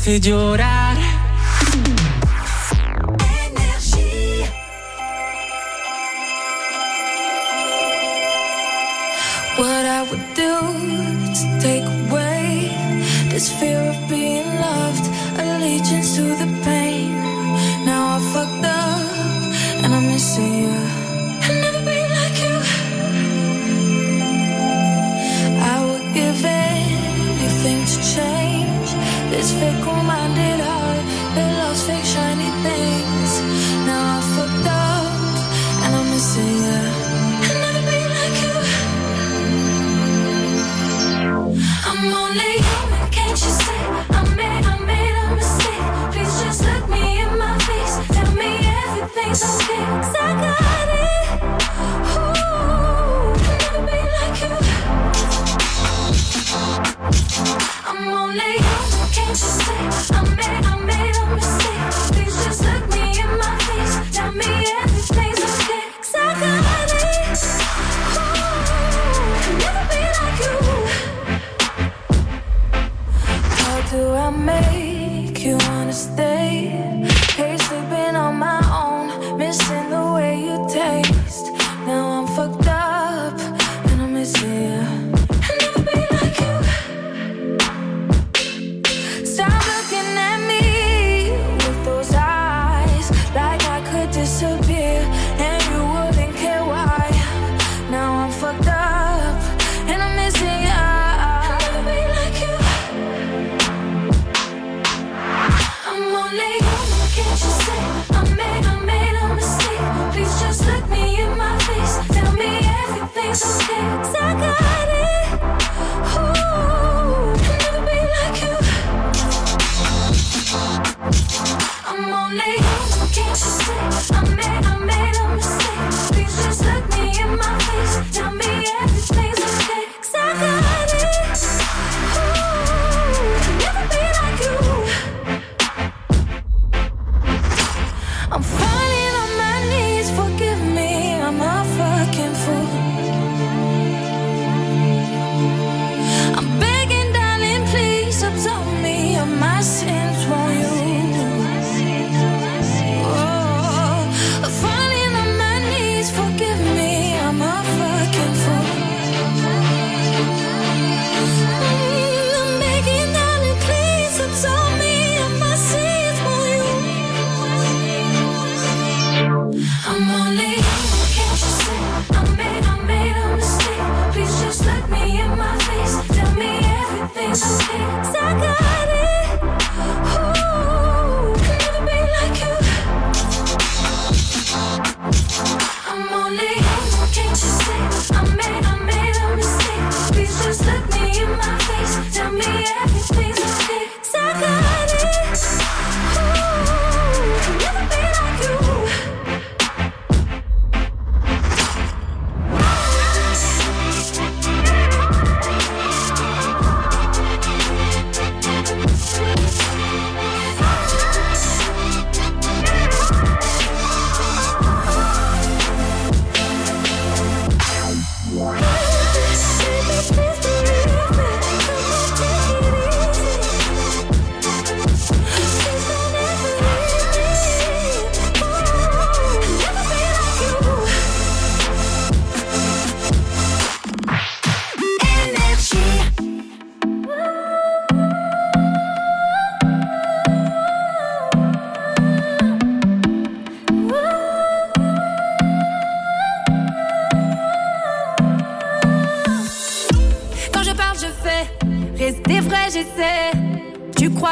canse de orar.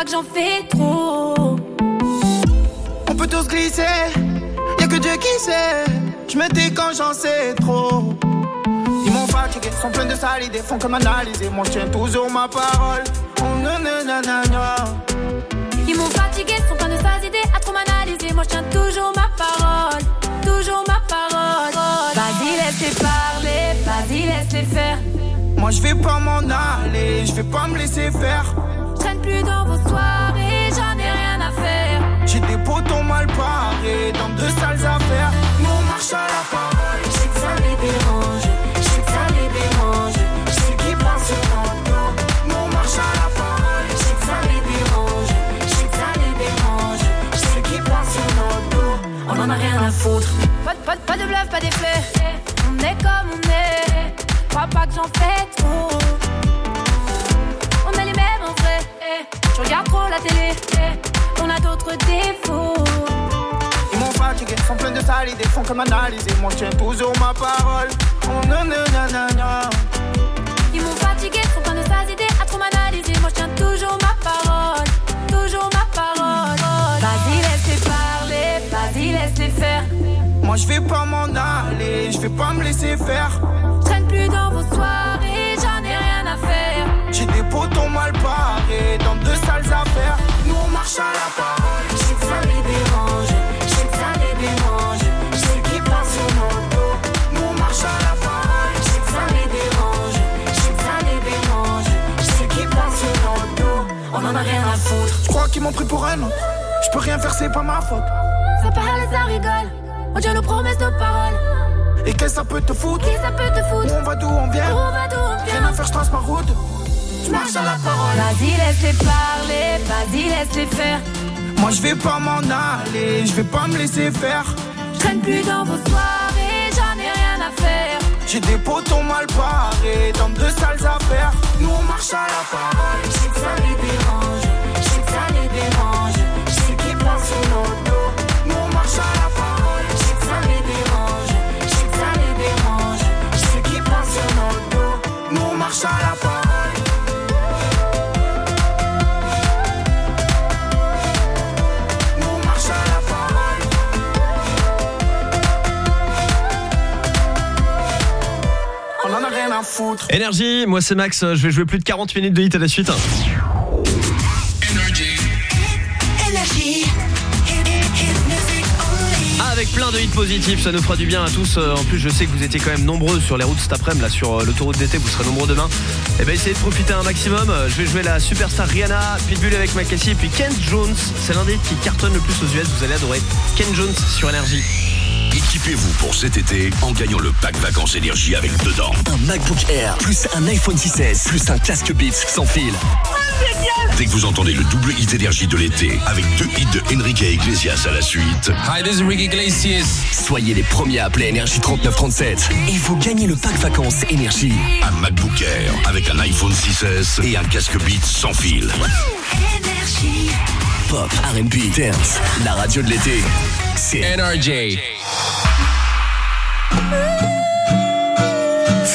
Que j'en fais trop? On peut tous glisser, y'a que Dieu qui sait. Je me dis quand j'en sais trop. Ils m'ont fatigué, sont pleins de sales idées, font que m'analyser. Moi je tiens toujours ma parole. Oh, nanana. Ils m'ont fatigué, sont plein de sales idées à trop m'analyser. Moi je tiens toujours ma parole, toujours ma parole. Vas-y, laisse-les parler, vas-y, laisse-les faire. Moi je vais pas m'en aller, je vais pas me laisser faire. Je traîne plus dans vos soirées, j'en ai rien à faire. J'ai des potons mal parés dans de sales affaires. Nous on marche à la parole, je sais que ça les dérange. Je sais que ça les dérange. Je sais pensent sur notre dos. Nous on marche à la parole, je sais que ça les dérange. Je sais que ça les dérange. Je sais pensent sur notre dos. On en a rien à foutre. Pas, de- pas, de- pas de bluff, pas d'effet. On est comme on est. Crois pas que j'en fais trop. Je regarde trop la télé. On a d'autres défauts. Ils m'ont fatigué, sont pleins de sales idées, font que m'analyser. Moi je tiens toujours ma parole. Oh nanana. Ils m'ont fatigué, sont plein de sales idées à trop m'analyser. Moi je tiens toujours ma parole, toujours ma parole. Vas-y, laisse-les parler, vas-y, laisse-les faire. Moi je vais pas m'en aller, je vais pas me laisser faire. Je traîne plus dans vos soirées, j'en ai rien à faire. J'ai des potons mal parés dans marche à la parole, je sais que ça les dérange. Je sais que ça les dérange. Sais qu'ils passent sur notre dos. Nous marche à la parole, je sais que ça les dérange. Je sais que ça les dérange. Sais qu'ils passent sur notre dos. On en a rien à foutre. Je crois qu'ils m'ont pris pour un autre? Je peux rien faire, c'est pas ma faute. Ça parle, ça rigole. On tient nos promesses, nos paroles. Et qu'est-ce que ça peut te foutre? Qui ça peut te foutre? Où on va d'où on vient? Où on va d'où on Rien vient à faire, je trace ma route je marche à la parole. Vas-y, laisse-les parler, vas-y, laisse-les faire. Moi, je vais pas m'en aller, je vais pas me laisser faire. Je Traîne plus dans vos soirées, j'en ai rien à faire. J'ai des potons mal parés dans de sales affaires. Nous, on marche à la parole. Je sais que ça les dérange, je sais que ça les dérange. Je sais qu'ils pensent sur nos dos. Nous, on marche à la parole. Je sais que ça les dérange, je sais que ça les dérange. Je sais qu'ils pensent sur nos dos. Nous, on marche à la parole. Foutre. Énergie, moi c'est Max, je vais jouer plus de 40 minutes de hit à la suite. Ah, avec plein de hits positifs, ça nous fera du bien à tous. Euh, En plus, je sais que vous étiez quand même nombreux sur les routes cet après-midi, là, sur euh, l'autoroute d'été, vous serez nombreux demain. Et ben, essayez de profiter un maximum. Euh, Je vais jouer la superstar Rihanna, Pitbull avec Macassie, et puis Ken Jones. C'est l'un des hits qui cartonne le plus aux US, vous allez adorer. Ken Jones sur Énergie. Équipez-vous pour cet été en gagnant le pack vacances énergie avec dedans. Un MacBook Air, plus un iPhone 6S, plus un casque Beats sans fil. Dès que vous entendez le double hit énergie de l'été, avec deux hits de Enrique Iglesias à la suite, Hi, this is Ricky Iglesias. Soyez les premiers à appeler Énergie 3937 et vous gagnez le pack vacances Énergie. un MacBook Air avec un iPhone 6S et un casque Beats sans fil. Pop, R&B, dance, la radio de l'été. C'est NRJ.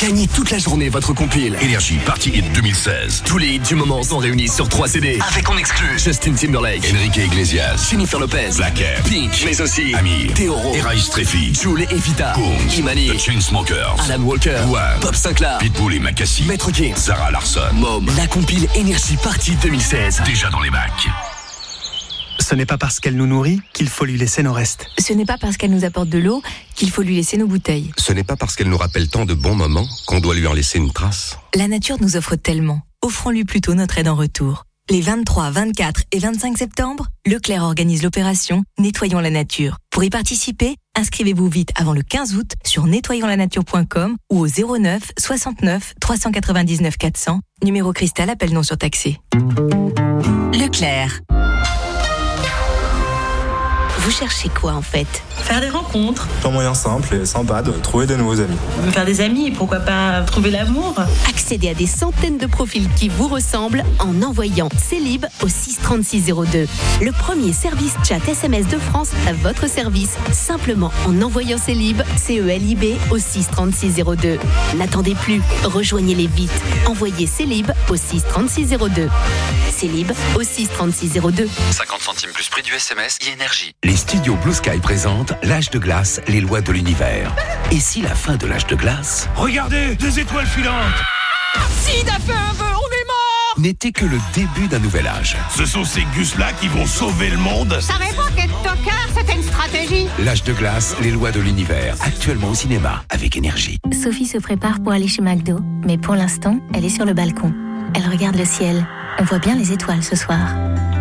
Gagnez toute la journée votre compile. Énergie Party Hit 2016. Tous les hits du moment sont réunis sur 3 CD. Avec en exclu Justin Timberlake, Enrique Iglesias, Jennifer Lopez, Black Air, Pink, mais aussi Amir, Théoro, Eraïs Streffi, Jules et Vita, Kungs, Imani, The Chainsmokers, Alan Walker, Wham, Pop Sinclair, Pitbull et Macassie, Maître Gims, Sarah Larson. Mom. La compile Énergie Party 2016. Déjà dans les bacs. Ce n'est pas parce qu'elle nous nourrit qu'il faut lui laisser nos restes. Ce n'est pas parce qu'elle nous apporte de l'eau qu'il faut lui laisser nos bouteilles. Ce n'est pas parce qu'elle nous rappelle tant de bons moments qu'on doit lui en laisser une trace. La nature nous offre tellement. Offrons-lui plutôt notre aide en retour. Les 23, 24 et 25 septembre, Leclerc organise l'opération Nettoyons la nature. Pour y participer, inscrivez-vous vite avant le 15 août sur nettoyonslanature.com ou au 09 69 399 400, numéro cristal appel non surtaxé. Leclerc. Vous cherchez quoi en fait Faire des rencontres, Un moyen simple et sympa de trouver de nouveaux amis. faire des amis, pourquoi pas trouver l'amour Accédez à des centaines de profils qui vous ressemblent en envoyant Célib au 63602. Le premier service chat SMS de France à votre service, simplement en envoyant Célib, C-E-L-I-B au 63602. N'attendez plus, rejoignez-les vite. Envoyez Célib au 63602. Célib au 63602. 50 centimes plus prix du SMS, e-énergie. Les studios Blue Sky présentent L'âge de glace, les lois de l'univers. Et si la fin de l'âge de glace Regardez, des étoiles filantes Sid a fait un vœu, on est mort n'était que le début d'un nouvel âge Ce sont ces gus-là qui vont sauver le monde Je savais pas qu'être tocard, c'était une stratégie L'âge de glace, les lois de l'univers, actuellement au cinéma, avec énergie. Sophie se prépare pour aller chez McDo, mais pour l'instant, elle est sur le balcon. Elle regarde le ciel. On voit bien les étoiles ce soir.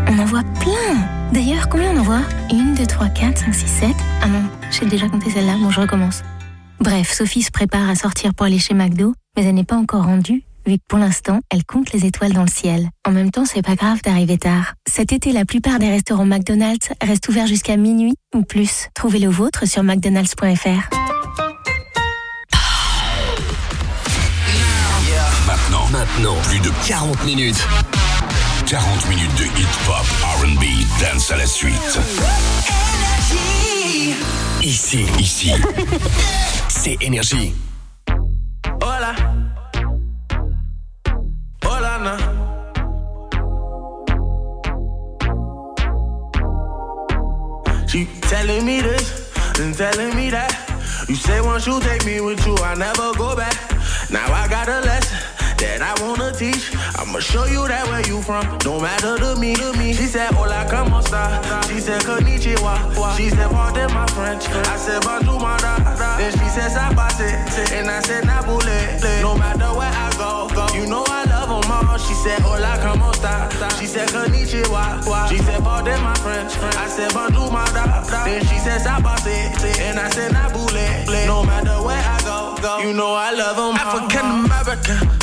On en voit plein D'ailleurs, combien on en voit? Une, deux, trois, quatre, cinq, six, sept. Ah non, j'ai déjà compté celle-là, bon, je recommence. Bref, Sophie se prépare à sortir pour aller chez McDo, mais elle n'est pas encore rendue, vu que pour l'instant, elle compte les étoiles dans le ciel. En même temps, c'est pas grave d'arriver tard. Cet été, la plupart des restaurants McDonald's restent ouverts jusqu'à minuit ou plus. Trouvez le vôtre sur mcdonalds.fr. Maintenant, Maintenant, plus de 40 minutes. 40 minutes de hip-hop, R&B, dance à la suite. Ici, Ici, c'est énergie. Hola. Hola, na. She telling me this and telling me that. You say once you take me with you, I never go back. Now I got a lesson that I wanna teach. I'ma show you that where you from. No matter to me, to me. She said, Hola, como esta? She said, Konnichiwa. She said, Pardon my French. I said, Bonjour, my da. Then she said, Sabase. And I said, Nabule. No matter where I go, go. You know I love them all. She said, Hola, como esta? She said, Konnichiwa. She said, Pardon my French. I said, Bonjour, my da. Then she said, Sabase. And I said, Nabule. No matter where I go, go. You know I love them African American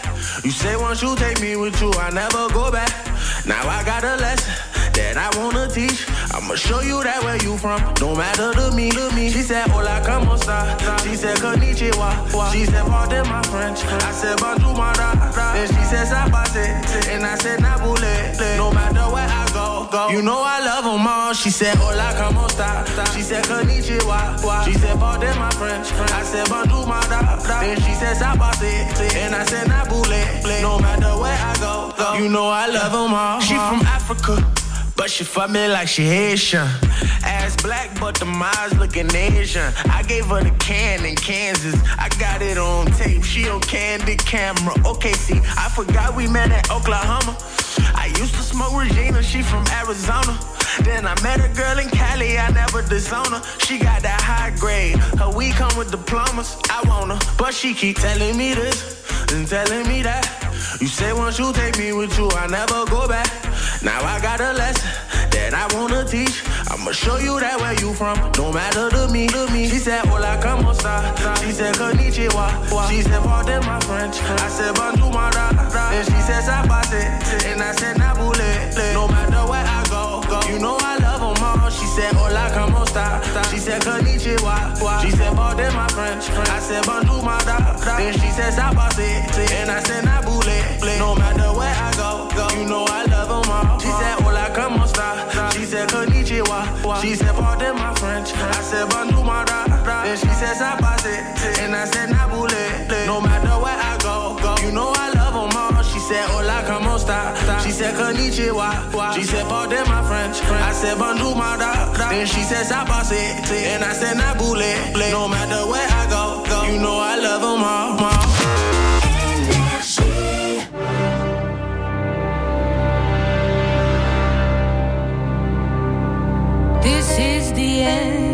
You say once you take me with you, I never go back. Now I got a lesson that I wanna teach. I'ma show you that where you from. Don't matter to me, to me. She said, Hola, como esta? She said, Konnichiwa. She said, Pardon my French. I said, Bonjour, my. Then she said, Sabase. And I said, Nabule. No matter where I You know I love them all. She said, Hola, como esta? She said, Konnichiwa. She said, Pardon my French. I said, Bonjour, my da. Then she said, Sabase. And I said, Nabule. No matter where I go, go. You know I love them all. She from Africa. But she fuck me like she Haitian. Ass black, but the eyes looking Asian. I gave her the can in Kansas. I got it on tape. She on candid camera. Okay, see, I forgot we met at Oklahoma. I used to smoke Regina. She from Arizona. Then I met a girl in Cali, I never disown her. She got that high grade. Her weed come with diplomas. I want her, but she keep telling me this and telling me that. You say once you take me with you, I never go back. Now I got a lesson that I wanna teach. I'ma show you that where you from. Don't matter to me, to me. She said, Hola, como esta? She said, Konnichiwa. She said, Pardon my French. I said, Bonjour, my da. And she said, Sabase. And I said, Nabule. No matter know I love them all. She said, Hola, como esta? She said, Konnichiwa. She said, Pardon my French. I said, Bonjour, my da. Then she said, Sabase. And I said, Nabule. No matter where I go, go. You know I love them all. She said, Hola, como esta? She said, Konnichiwa. She said, Pardon my French. I said, Bonjour, my da. Then she said, Sabase. And I said, Nabule. No matter where I go, go. You know I love them all. She said, Hola, said, Konnichiwa. She said, Pardon my French. I said, Bonjour, my da. Then she said, Sabase. And I said, Nabule. No matter where I go, go. You know I love them all. all. This is the end.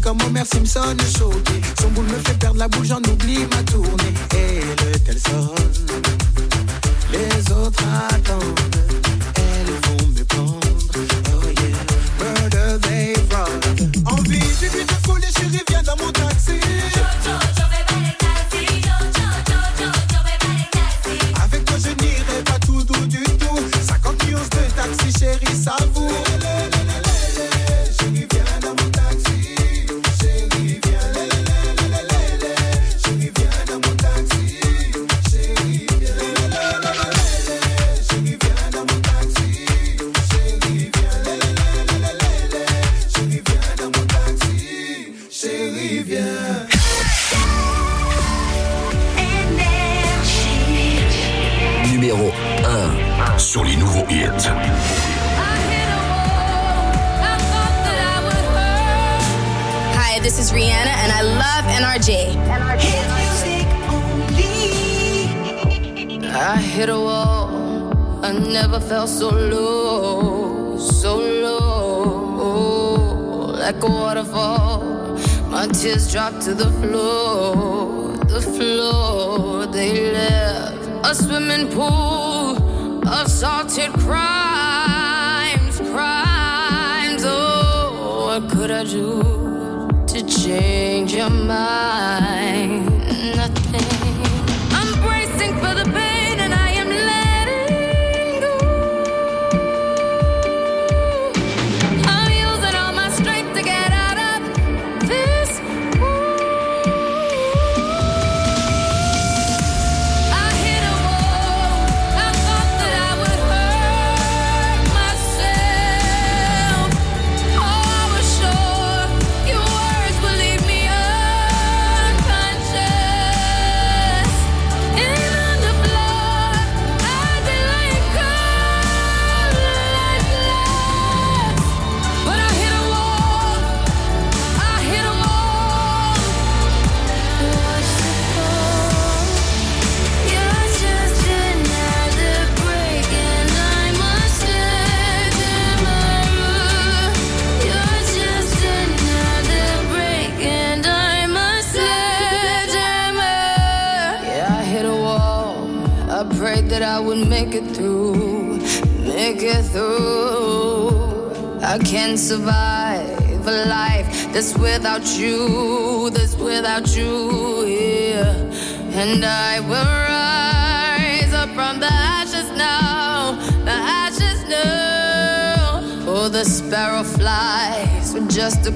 comme Homer Simpson choqué. Son boule me fait perdre la bouche, j'en oublie ma tournée. Et le tel sonne, les autres attendent.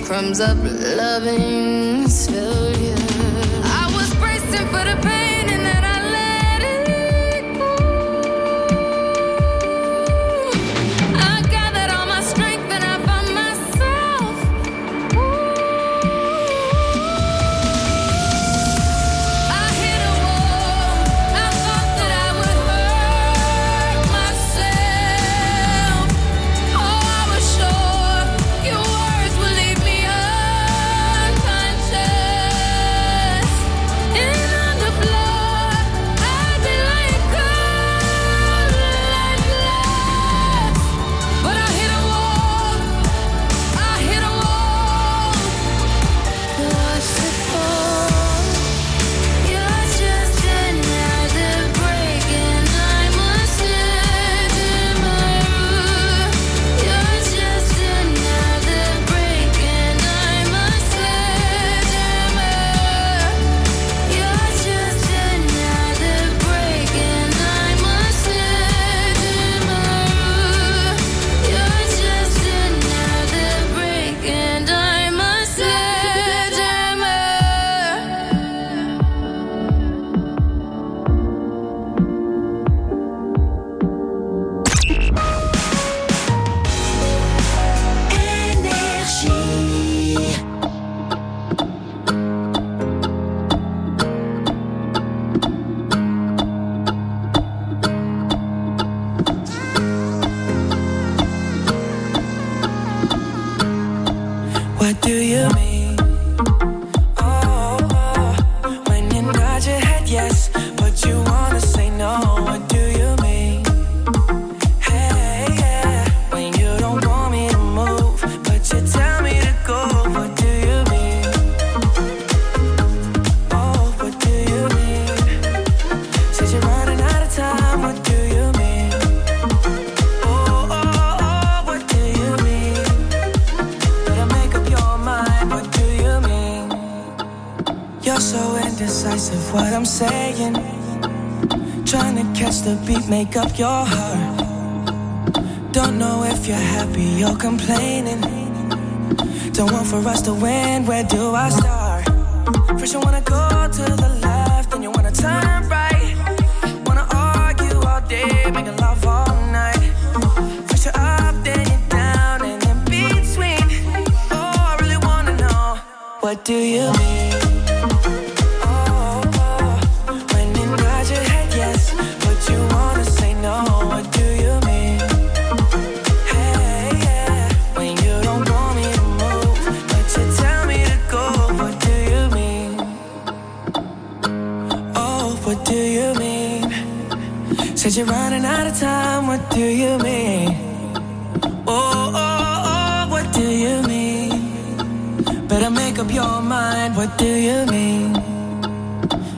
Crumbs of love. Up your heart.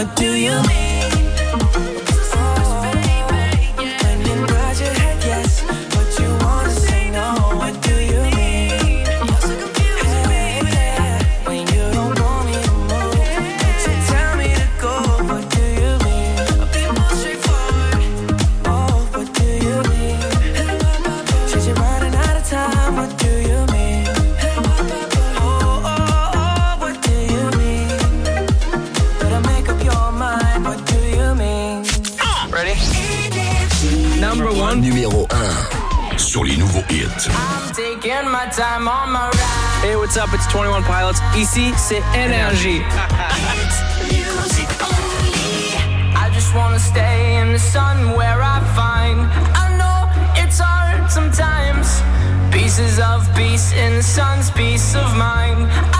What do you mean? Taking my time on my ride. Hey, what's up? It's 21 Pilots. Ici, c'est Énergie. I just wanna stay in the sun where I find. I know it's hard sometimes. Pieces of peace in the sun's peace of mind. I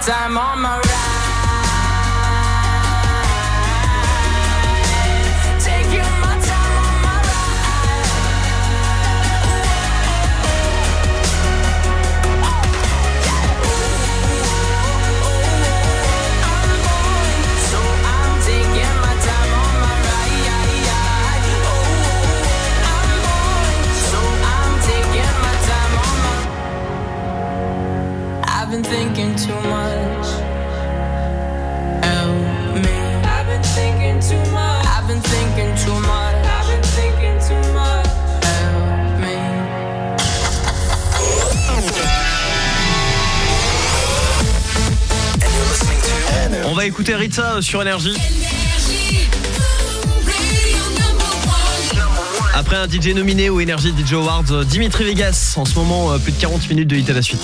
Time on my ride. va écouter Ritza euh, sur Énergie. Après un DJ nominé aux Energy DJ Awards, euh, Dimitri Vegas. En ce moment, euh, plus de 40 minutes de hit à la suite.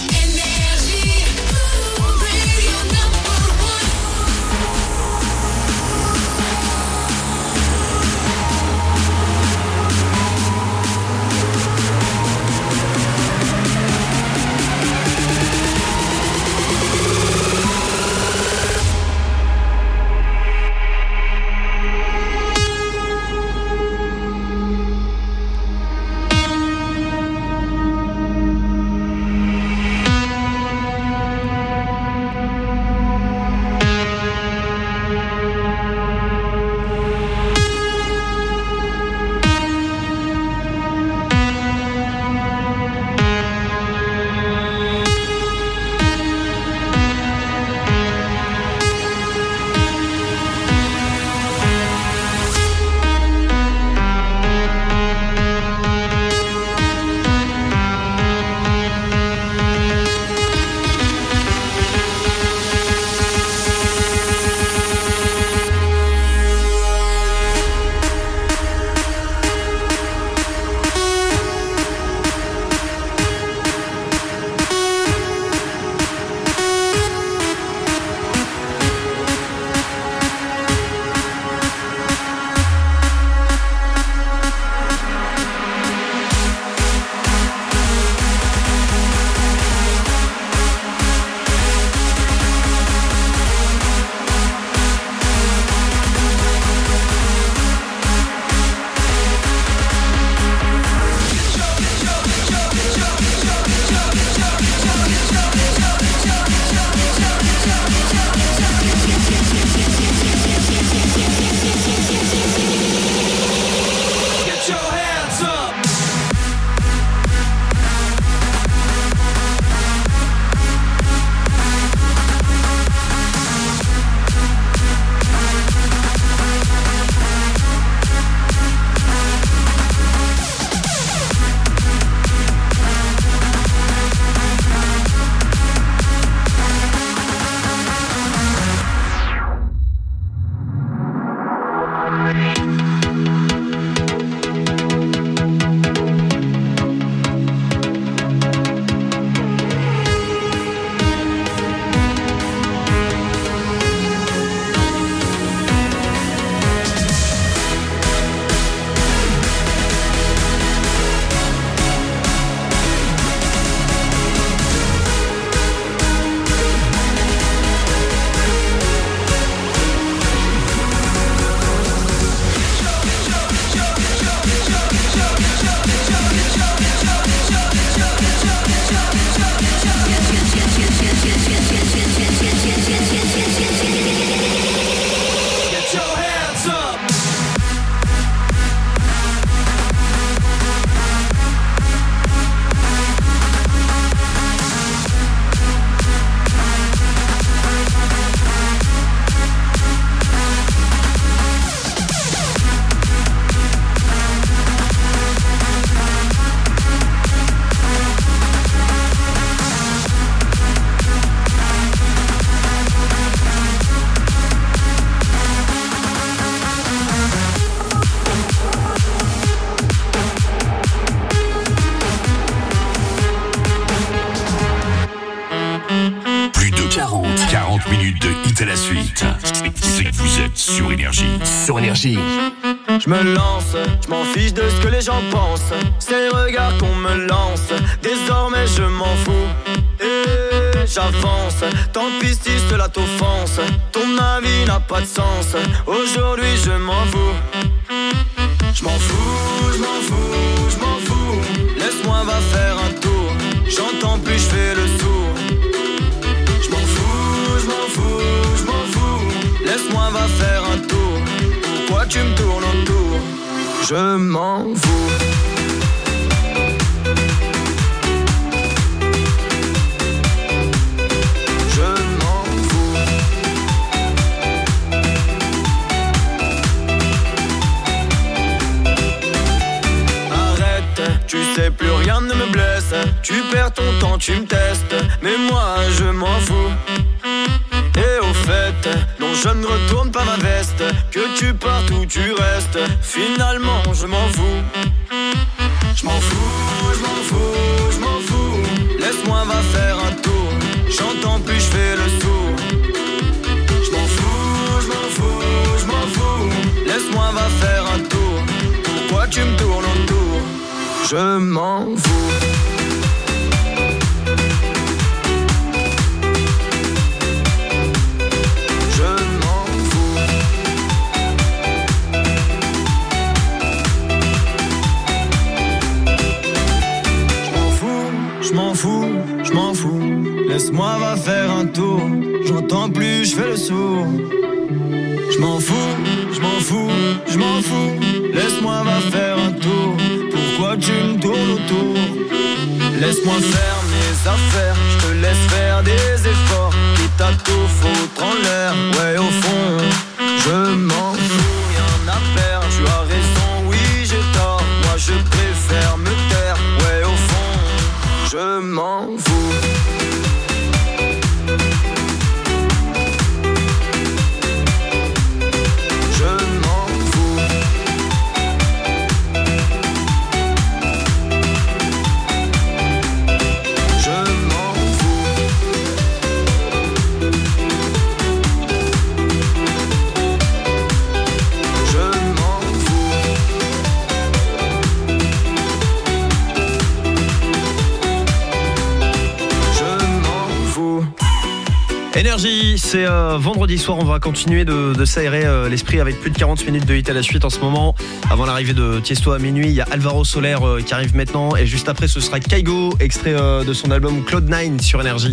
continuer de, s'aérer euh, l'esprit avec plus de 40 minutes de hit à la suite en ce moment. Avant l'arrivée de Tiesto à minuit, il y a Alvaro Soler euh, qui arrive maintenant. Et juste après, ce sera Kaigo, extrait euh, de son album Cloud 9 sur Énergie.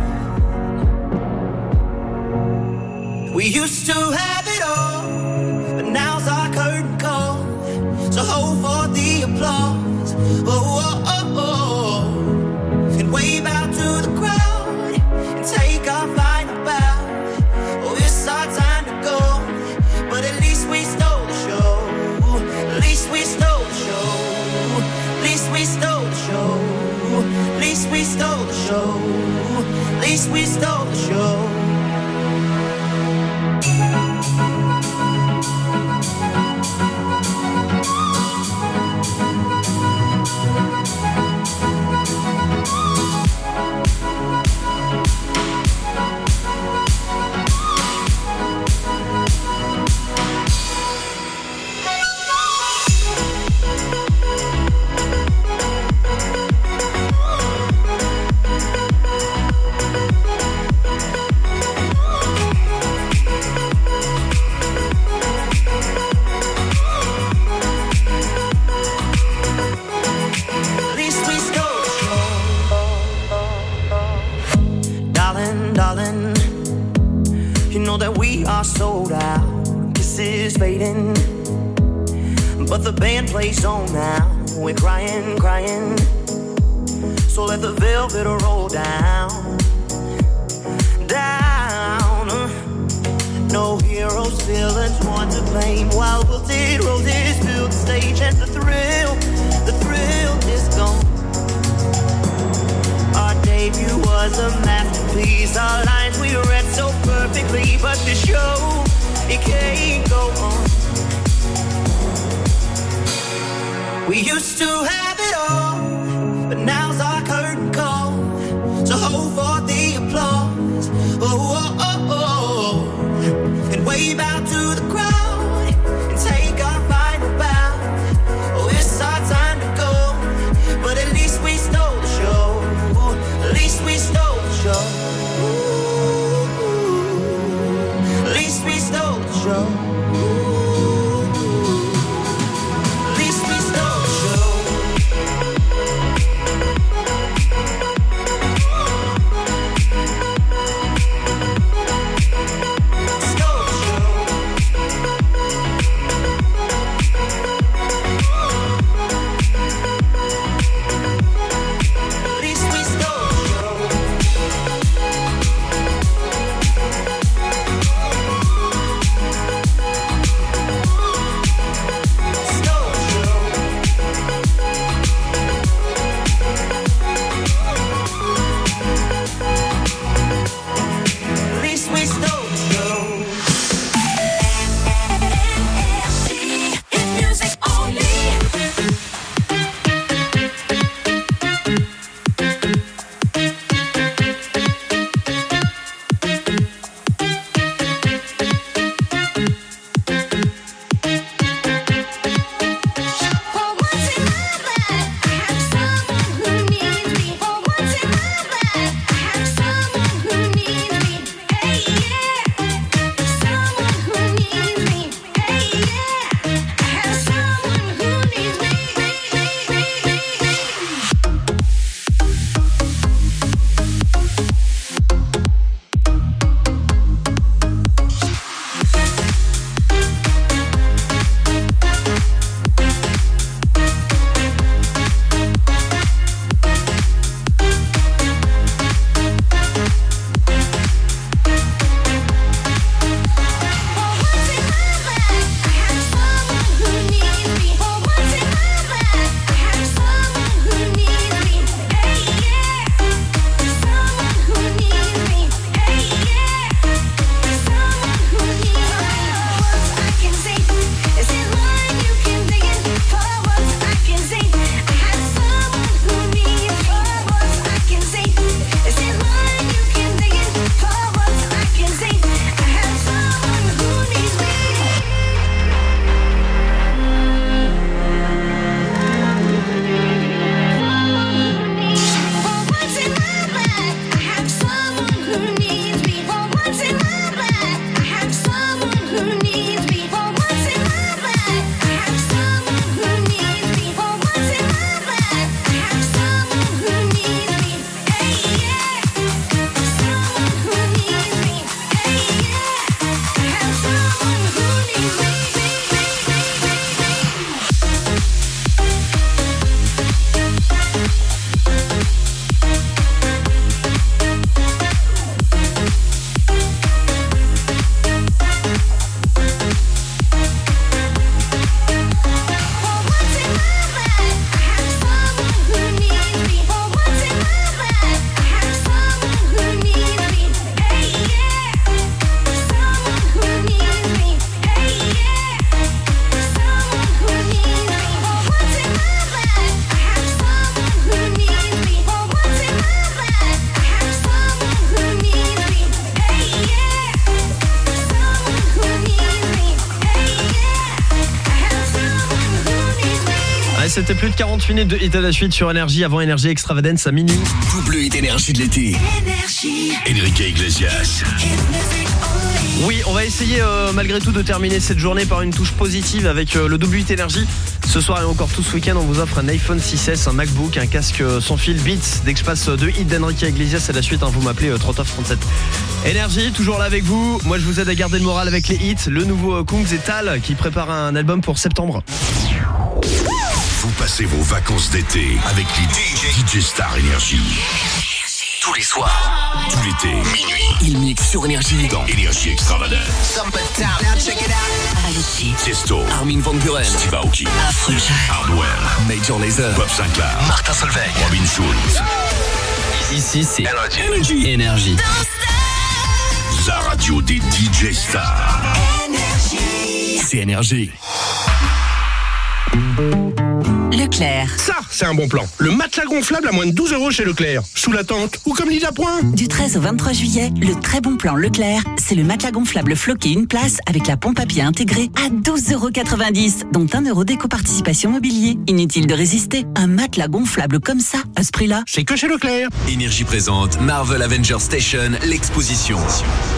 We used to have it all, but now's our curtain call. So hold for the applause. De 40 minutes de hit à la suite sur Énergie avant Énergie Extravagance à minuit. Double hit énergie de l'été. Enrique Iglesias. Oui, on va essayer euh, malgré tout de terminer cette journée par une touche positive avec euh, le double 8 énergie. Ce soir et encore tout ce week-end, on vous offre un iPhone 6S, un MacBook, un casque euh, sans fil Beats d'Expass de hit d'Enrique Iglesias à la suite. hein, vous m'appelez euh, 3937. Énergie, toujours là avec vous. Moi, je vous aide à garder le moral avec les hits. Le nouveau Kungs et Tal qui prépare un album pour septembre. Passez vos vacances d'été avec les DJ Star Énergie. Tous les soirs. Tout l'été, minuit, Il mixe sur énergie. dans Énergie Extravagance. Avicii. Tiesto, Armin Van Buren. Steve Aoki, Hardwell, Major Lazer. Bob Sinclair, Martin Solveig. Robin Schulz. Ici, c'est Énergie. Énergie. La radio des DJ Stars. C'est énergie. Leclerc. Ça, c'est un bon plan. Le matelas gonflable à moins de 12 euros chez Leclerc. Sous la tente ou comme lit à point. Du 13 au 23 juillet, le très bon plan Leclerc, c'est le matelas gonflable floqué une place avec la pompe à pied intégrée à 12,90 euros, dont 1 euro d'éco-participation mobilier. Inutile de résister, un matelas gonflable comme ça, à ce prix-là. C'est que chez Leclerc. Énergie présente Marvel Avengers Station, l'exposition.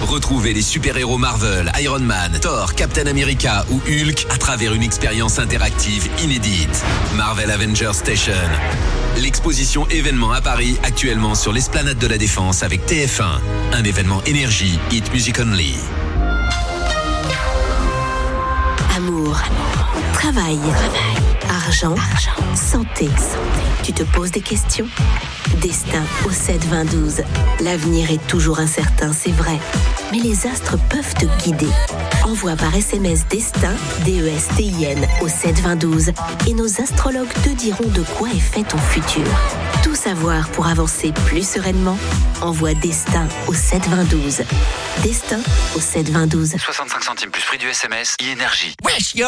Retrouvez les super-héros Marvel, Iron Man, Thor, Captain America ou Hulk à travers une expérience interactive inédite. Marvel Avengers Station. L'exposition événement à Paris, actuellement sur l'esplanade de la Défense avec TF1. Un événement énergie, hit music only. Amour, travail, argent, santé. Tu te poses des questions? Destin au 7-20-12. L'avenir est toujours incertain, c'est vrai. Mais les astres peuvent te guider. Envoie par SMS Destin, D-E-S-T-I-N, au 7-20-12 et nos astrologues te diront de quoi est fait ton futur. Tout savoir pour avancer plus sereinement? Envoie Destin au 7-20-12. Destin au 7-20-12. 65 centimes plus prix du SMS, e-énergie. Wesh yo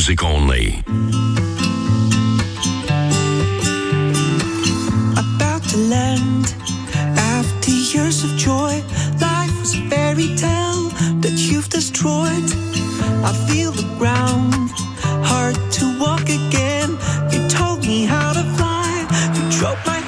Music only. about to land. After years of joy, life was a fairy tale that you've destroyed. I feel the ground, hard to walk again. You told me how to fly, you drove my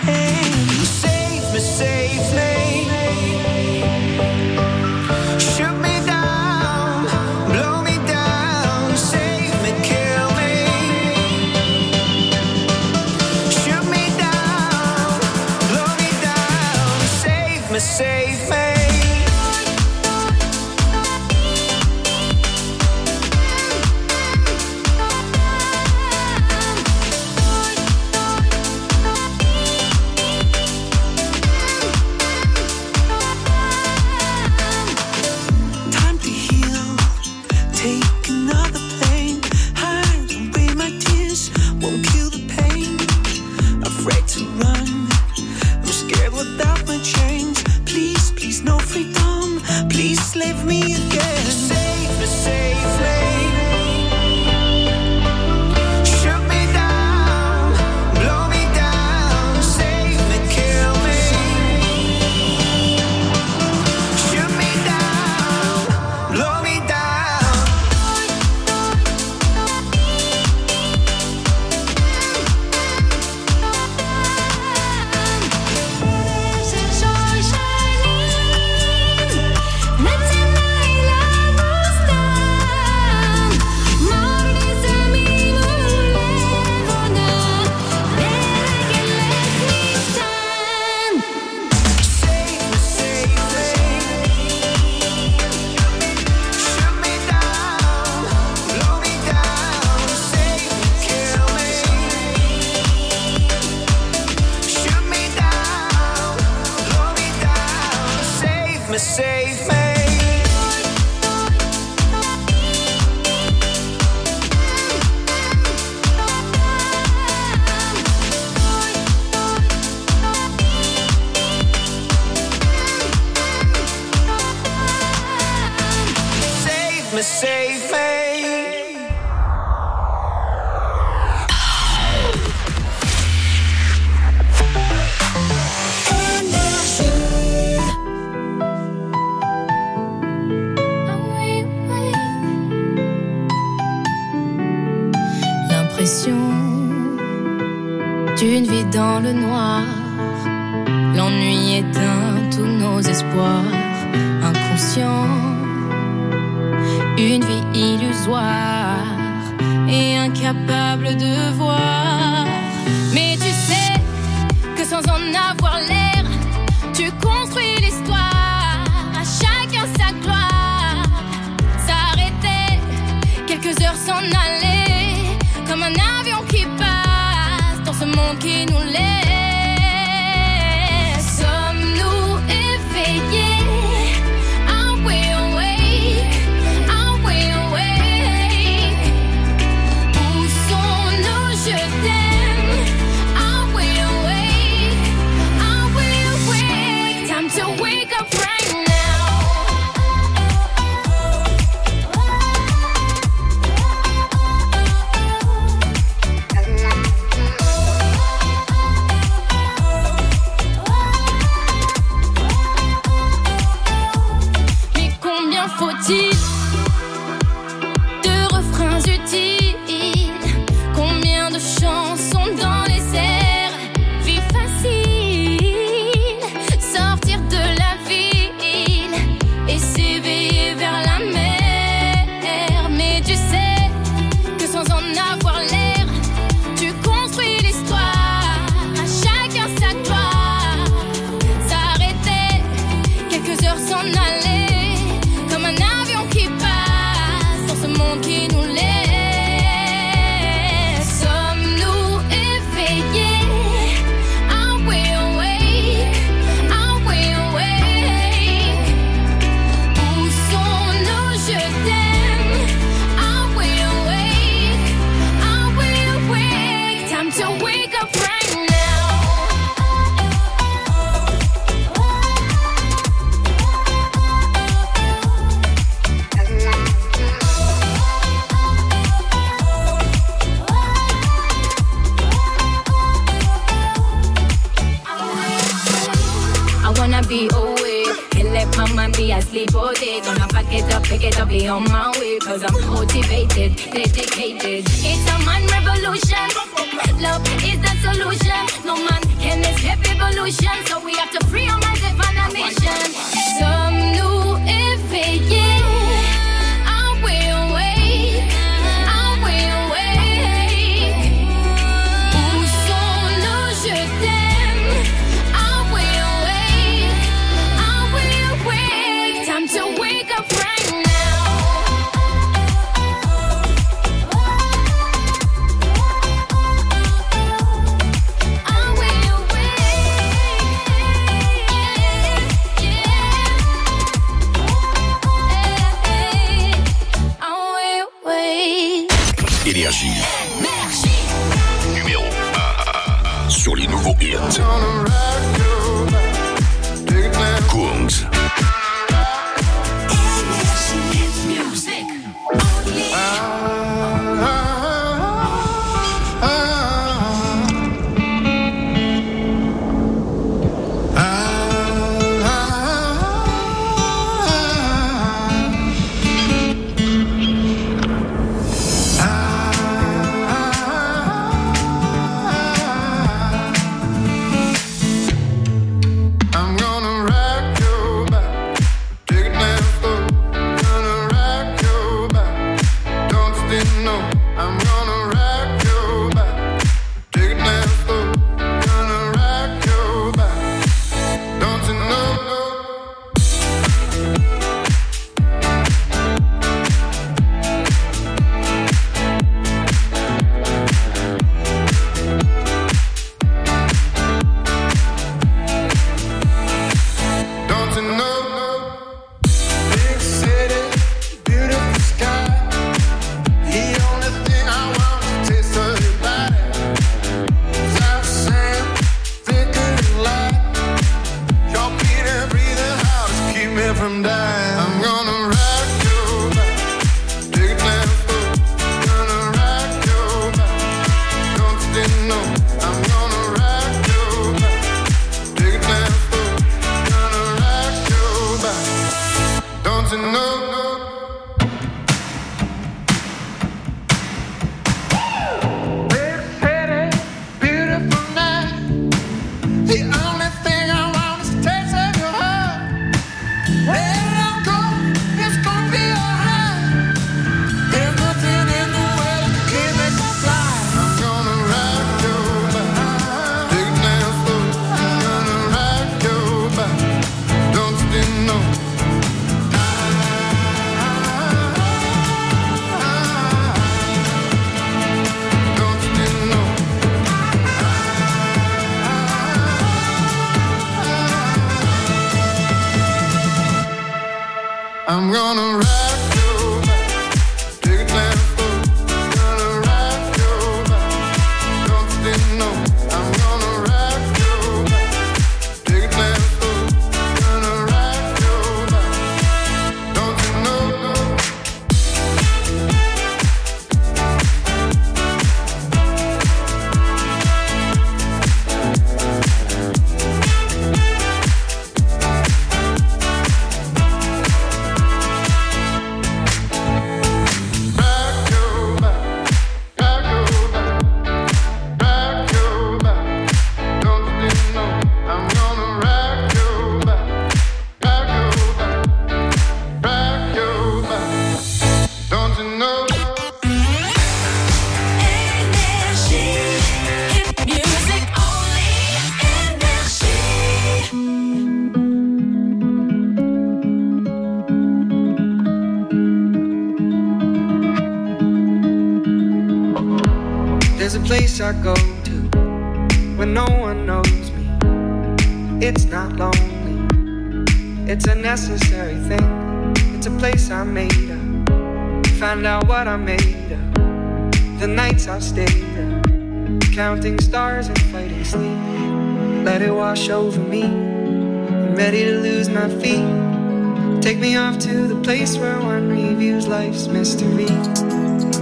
mystery.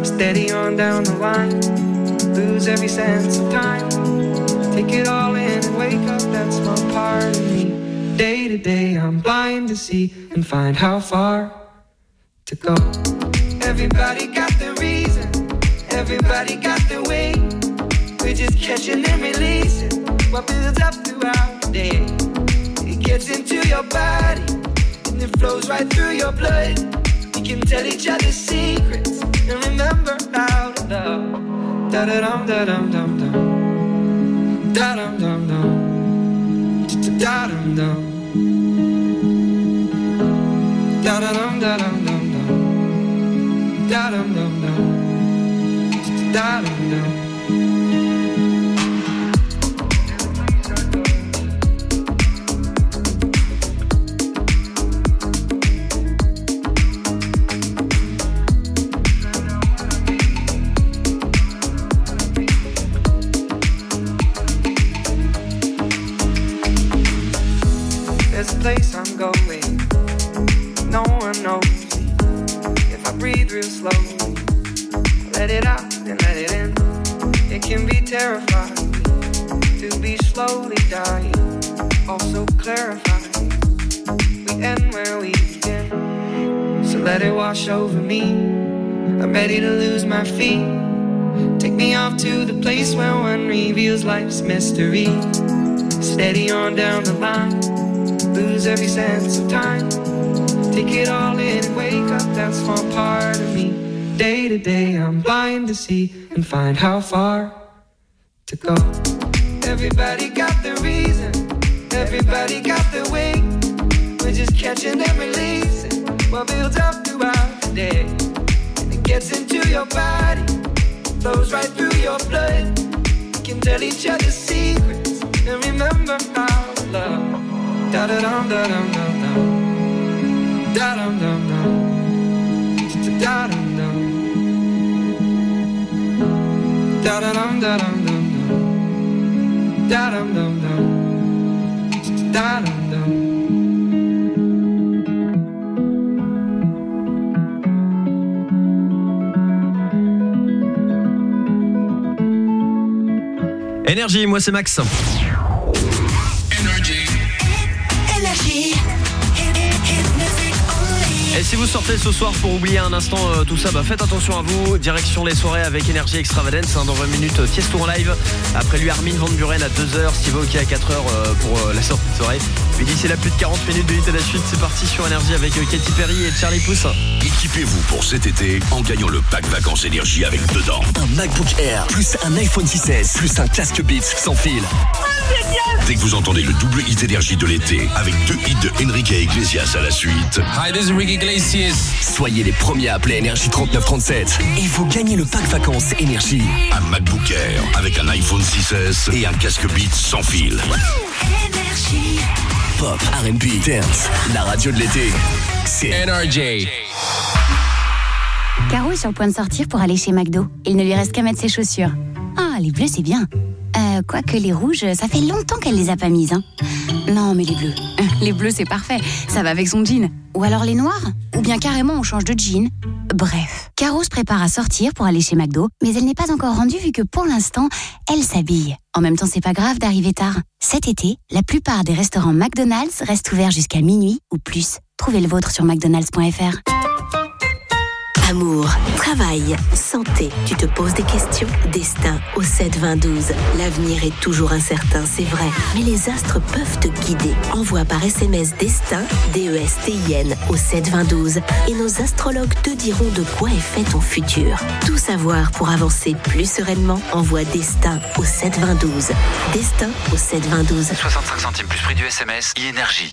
Steady on down the line, lose every sense of time. Take it all in and wake up that small part of me. Day to day, I'm blind to see and find how far to go. da dum done. See moi c'est Max. Et si vous sortez ce soir pour oublier un instant euh, tout ça, bah faites attention à vous. Direction les soirées avec Énergie Extravagance hein, dans 20 minutes. euh, Tiesto en live. Après lui, Armin Van Buren à 2h. Steve Aoki à 4h euh, pour euh, la sortie de soirée. Puis d'ici là, plus de 40 minutes de hit à la suite. C'est parti sur Énergie avec euh, Katy Perry et Charlie Pousse. Équipez-vous pour cet été en gagnant le pack vacances énergie avec dedans. Un MacBook Air, plus un iPhone 6S, plus un casque Beats sans fil. Dès que vous entendez le double hit énergie de l'été, avec deux hits de Enrique Iglesias à la suite, Hi, this is Ricky Iglesias. Soyez les premiers à appeler Énergie 3937 et vous gagnez le pack vacances Énergie. un MacBook Air avec un iPhone 6S et un casque Beats sans fil. Pop, R&B, dance, la radio de l'été. C'est NRJ. Caro est sur le point de sortir pour aller chez McDo. Il ne lui reste qu'à mettre ses chaussures. Ah, les bleus, c'est bien. Euh, quoique les rouges, ça fait longtemps qu'elle les a pas mises. Hein. Non, mais les bleus. Euh, Les bleus, c'est parfait. Ça va avec son jean. Ou alors les noirs Ou bien carrément, on change de jean. Bref, Caro se prépare à sortir pour aller chez McDo, mais elle n'est pas encore rendue vu que pour l'instant, elle s'habille. En même temps, c'est pas grave d'arriver tard. Cet été, la plupart des restaurants McDonald's restent ouverts jusqu'à minuit ou plus. Trouvez le vôtre sur mcdonalds.fr. Amour, travail, santé. Tu te poses des questions Destin au 7 20 12. L'avenir est toujours incertain, c'est vrai. Mais les astres peuvent te guider. Envoie par SMS Destin, D-E-S-T-I-N, au 7 20 12. Et nos astrologues te diront de quoi est fait ton futur. Tout savoir pour avancer plus sereinement, envoie Destin au 7 20 12. Destin au 7 20 12. 65 centimes plus prix du SMS, e-énergie.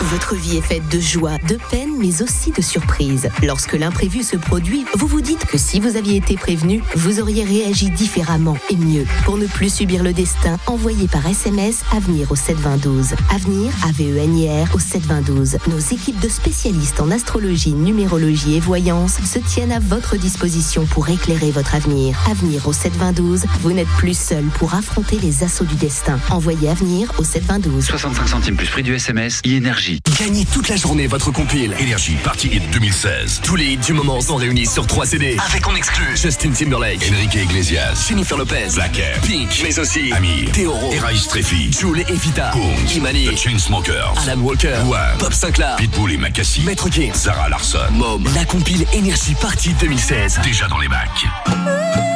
Votre vie est faite de joie, de peine, mais aussi de surprises. Lorsque l'imprévu se produit, vous vous dites que si vous aviez été prévenu, vous auriez réagi différemment et mieux. Pour ne plus subir le destin, envoyez par SMS Avenir au 72012. Avenir, A-V-E-N-I-R, au 72012. Nos équipes de spécialistes en astrologie, numérologie et voyance se tiennent à votre disposition pour éclairer votre avenir. Avenir au 72012, vous n'êtes plus seul pour affronter les assauts du destin. Envoyez Avenir au 72012. 65 centimes plus prix du SMS, e-énergie. Gagnez toute la journée votre compile. Énergie Party Hit 2016. Tous les hits du moment sont réunis sur 3 CD. Avec en exclu Justin Timberlake, Enrique Iglesias, Jennifer Lopez, Black Air, Pink, mais aussi Amir, Théoro, Eraïs Streffi, Jules et Evita, Kungs, Imani, The Chainsmokers, Alan Walker, Wham, Bob Sinclair, Pitbull et Macassi, Maître King, Sarah Larson, Mom. La compile Énergie Party 2016. déjà dans les bacs.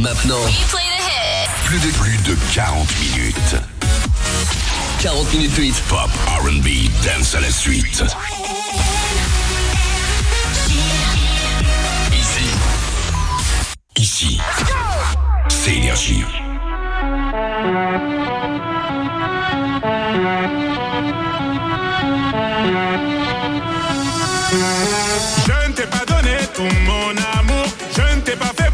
Maintenant, Plus de plus de 40 minutes. 40 minutes de hit. Pop, R&B, dance à la suite. Ici, Ici, c'est énergie. Je ne t'ai pas donné tout mon amour, je ne t'ai pas fait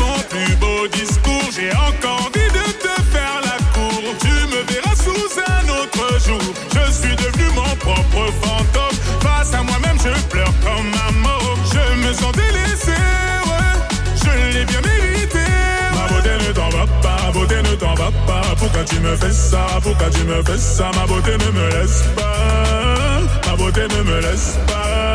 fantôme. Face à moi-même, je pleure comme un mot. Je me sens délaissé. Je l'ai bien mérité. Ma beauté ne t'en va pas, ma beauté ne t'en va pas. Pourquoi tu me fais ça, pourquoi tu me fais ça? Ma beauté ne me laisse pas, ma beauté ne me laisse pas.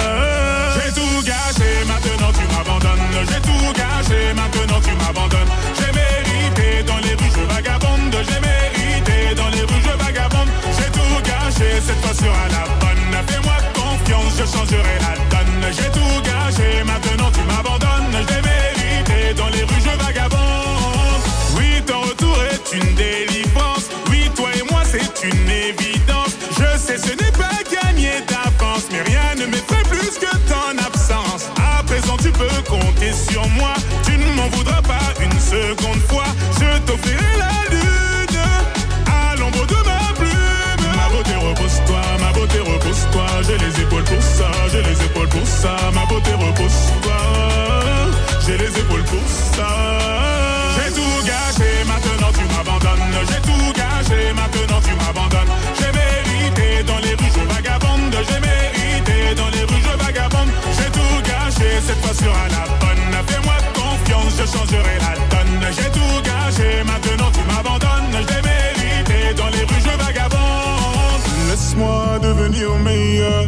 J'ai tout gâché, maintenant tu m'abandonnes. J'ai tout gâché, maintenant tu m'abandonnes. J'ai mérité dans les rues, je vagabonde. J'ai mérité dans les rues, je vagabonde. J'ai tout gâché, cette fois sera la bonne. Fais-moi confiance, je changerai la donne. J'ai tout gâché, maintenant tu m'abandonnes. J'ai mérité dans les rues, je vagabonde. Oui, ton retour est une délivrance. Oui, toi et moi, c'est une évidence. Je sais, ce n'est pas gagné d'avance, mais rien ne m'effraie plus que ton absence. À présent, tu peux compter sur moi. Tu ne m'en voudras pas une seconde fois. Je t'offrirai la épaules pour ça, j'ai les épaules pour ça. Ma beauté repose-toi, j'ai les épaules pour ça. J'ai tout gâché, maintenant tu m'abandonnes. J'ai tout gâché, maintenant tu m'abandonnes. J'ai mérité dans les rues, je vagabonde. J'ai mérité dans les rues, je vagabonde. J'ai tout gâché, cette fois sera la bonne. Fais-moi confiance, je changerai la donne. J'ai tout gâché, maintenant tu m'abandonnes. J'ai mérité dans les rues, je vagabonde. Laisse-moi devenir meilleur.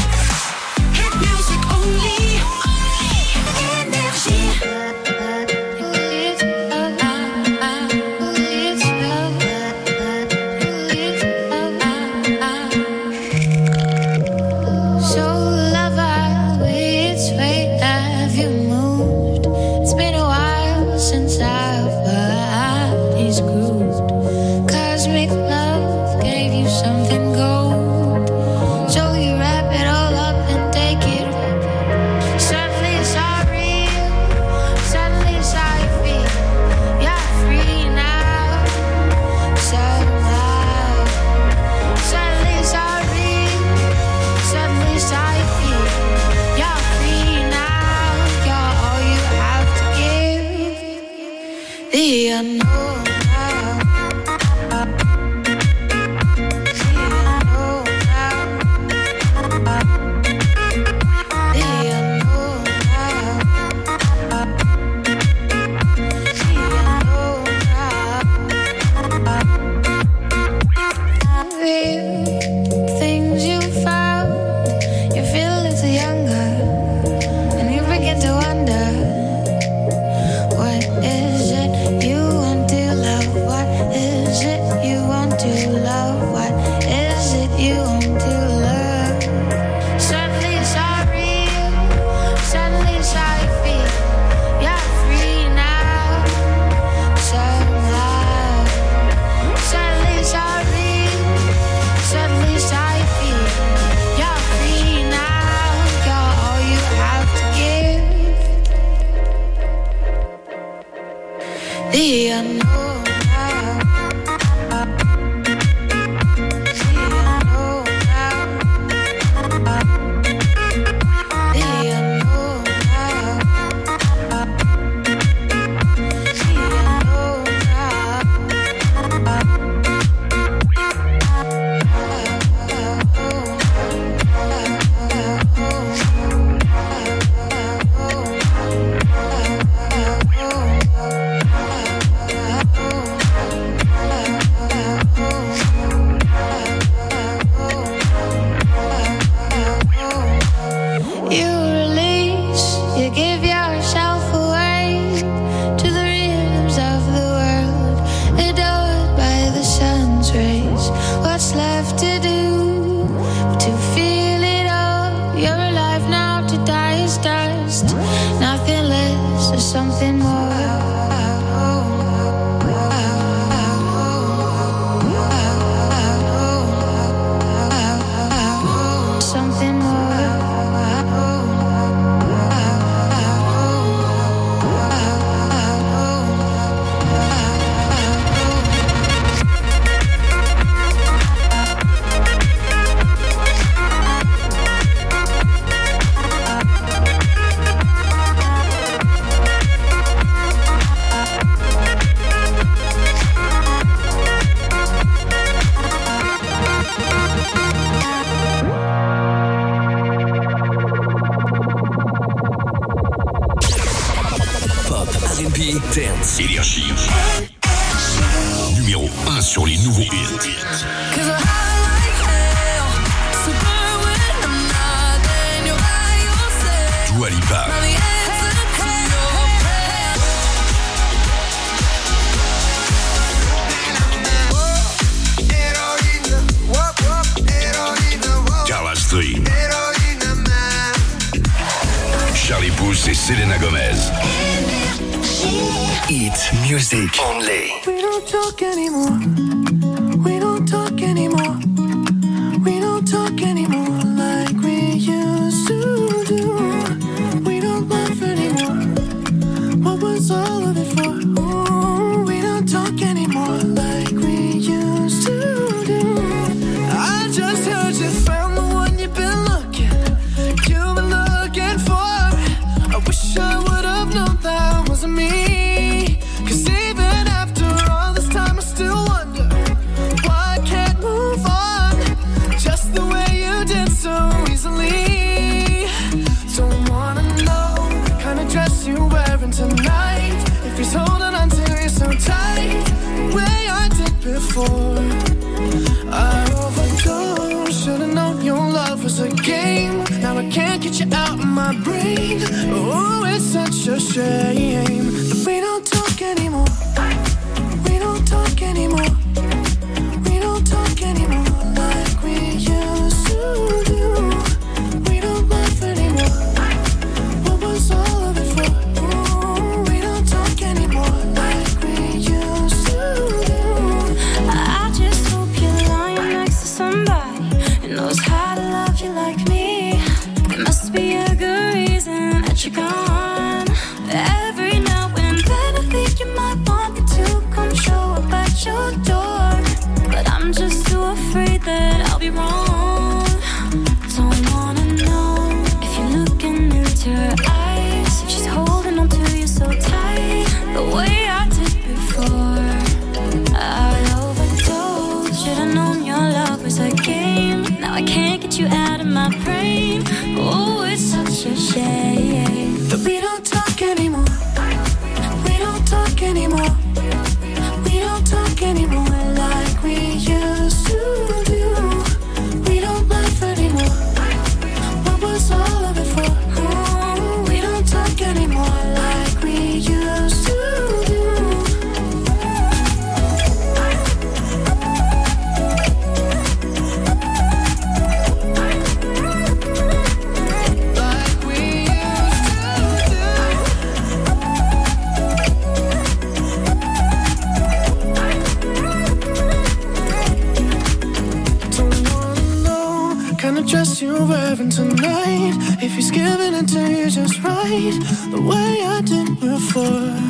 the way I did before.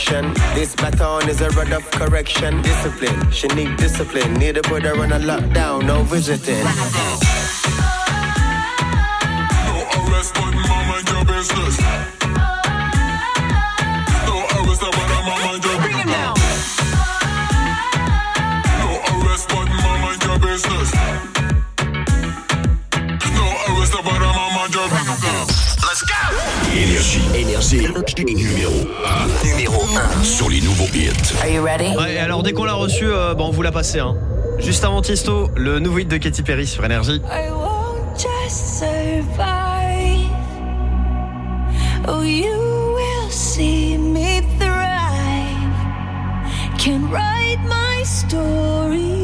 direction. This marathon is a rod of correction. Discipline, she need discipline. Need to put her on a lockdown, no visiting. l'a passé. Hein. Juste le nouveau hit de Katy Perry sur Énergie. Oh, you will see me thrive. Can write my story.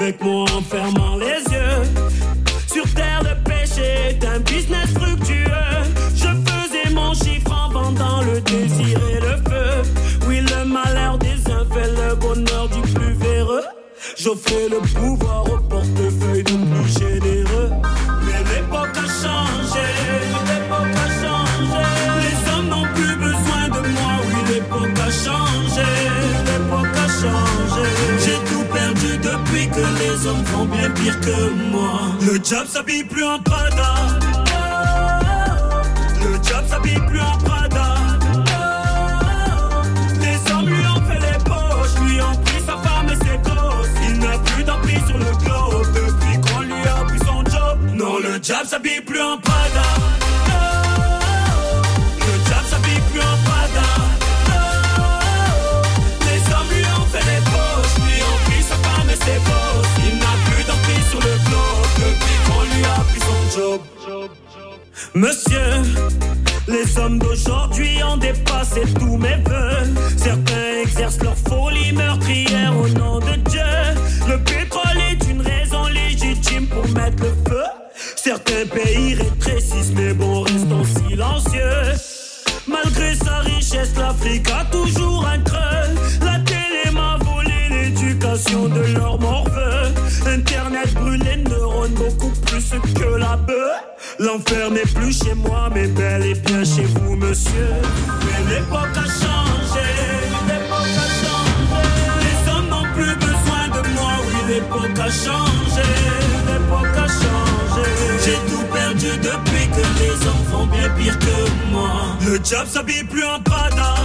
avec moi s'habille plus en monsieur. L'époque a changé, l'époque a changé. Les hommes n'ont plus besoin de moi, oui, l'époque a changé, l'époque a changé. J'ai tout perdu depuis que les hommes font bien pire que moi. Le diable s'habille plus en Prada.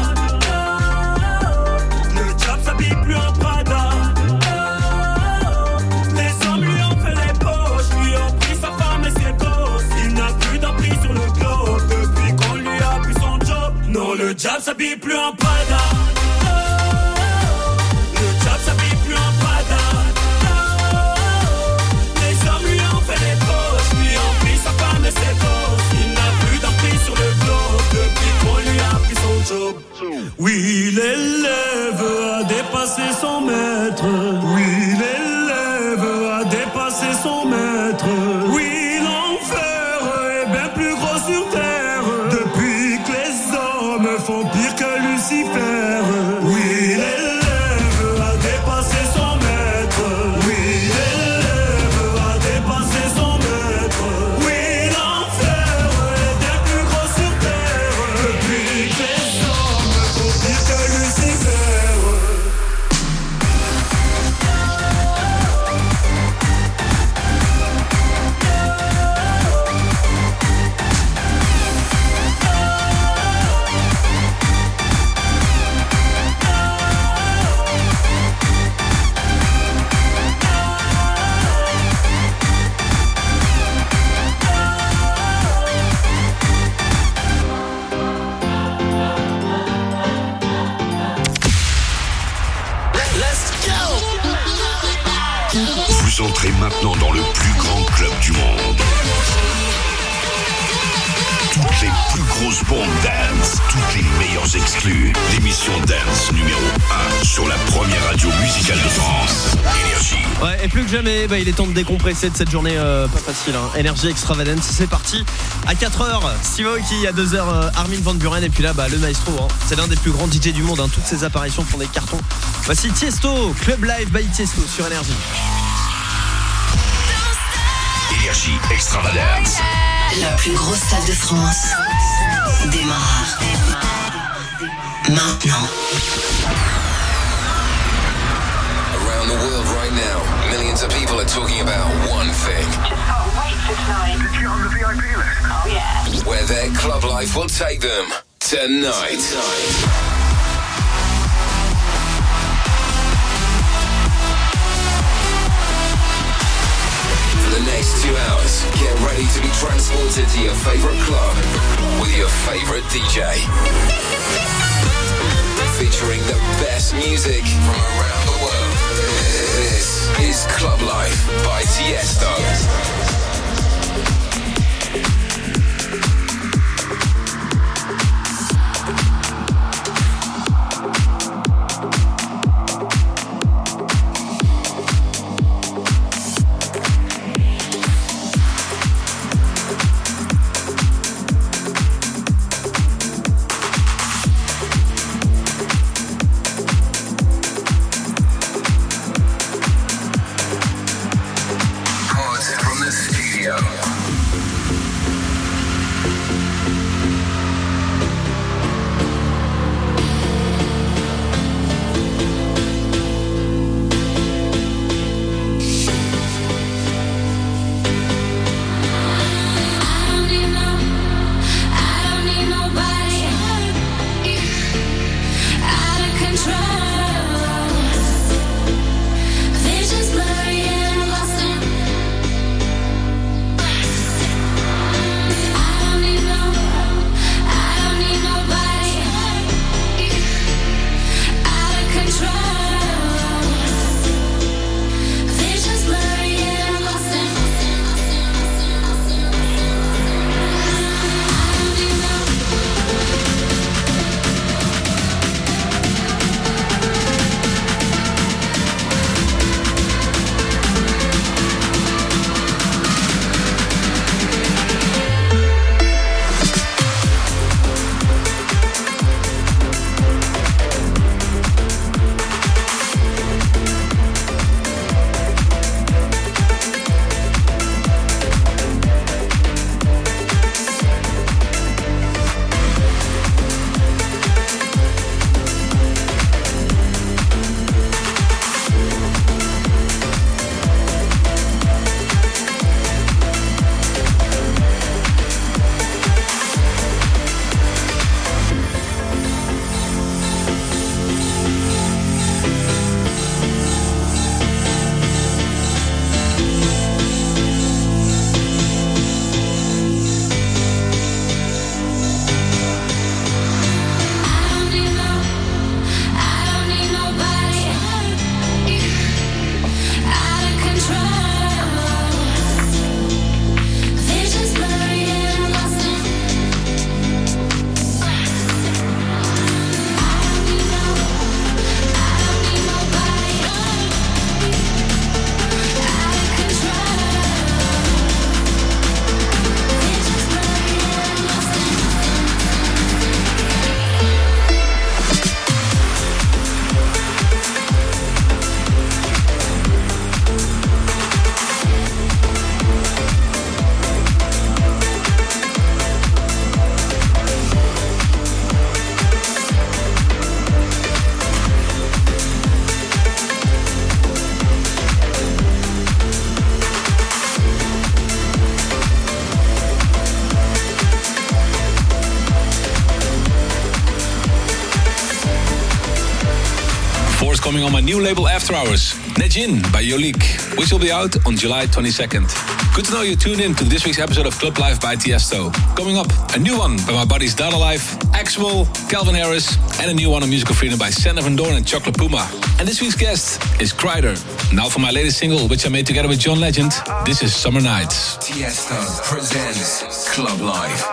Jamais, bah, il est temps de décompresser de cette journée euh, pas facile. Hein. Énergie Extravagance, c'est parti. À 4h, Steve Aoki, à 2h, euh, Armin Van Buren, et puis là, bah, le maestro. hein. C'est l'un des plus grands DJ du monde. hein. Toutes ses apparitions font des cartons. Voici Tiesto, Club Live by Tiesto sur Énergie. Énergie Extravagance. La plus grosse salle de France démarre maintenant. Around the world right now, millions of people are talking about one thing. Just can't wait for tonight. Oh, Where their club life will take them tonight. For the next two hours, get ready to be transported to your favorite club with your favorite DJ. Featuring the best music from around the world. This is Club Life by Tiesto. New label After Hours, Nejin by Yolik, which will be out on July 22nd. Good to know you tuned in to this week's episode of Club Life by Tiesto. Coming up, a new one by my buddies Dada Life, Axwell, Calvin Harris, and a new one on Musical Freedom by Sander Van Dorn and Chocolate Puma. And this week's guest is Kreider. Now for my latest single, which I made together with John Legend. This is Summer Nights. Tiesto presents Club Life.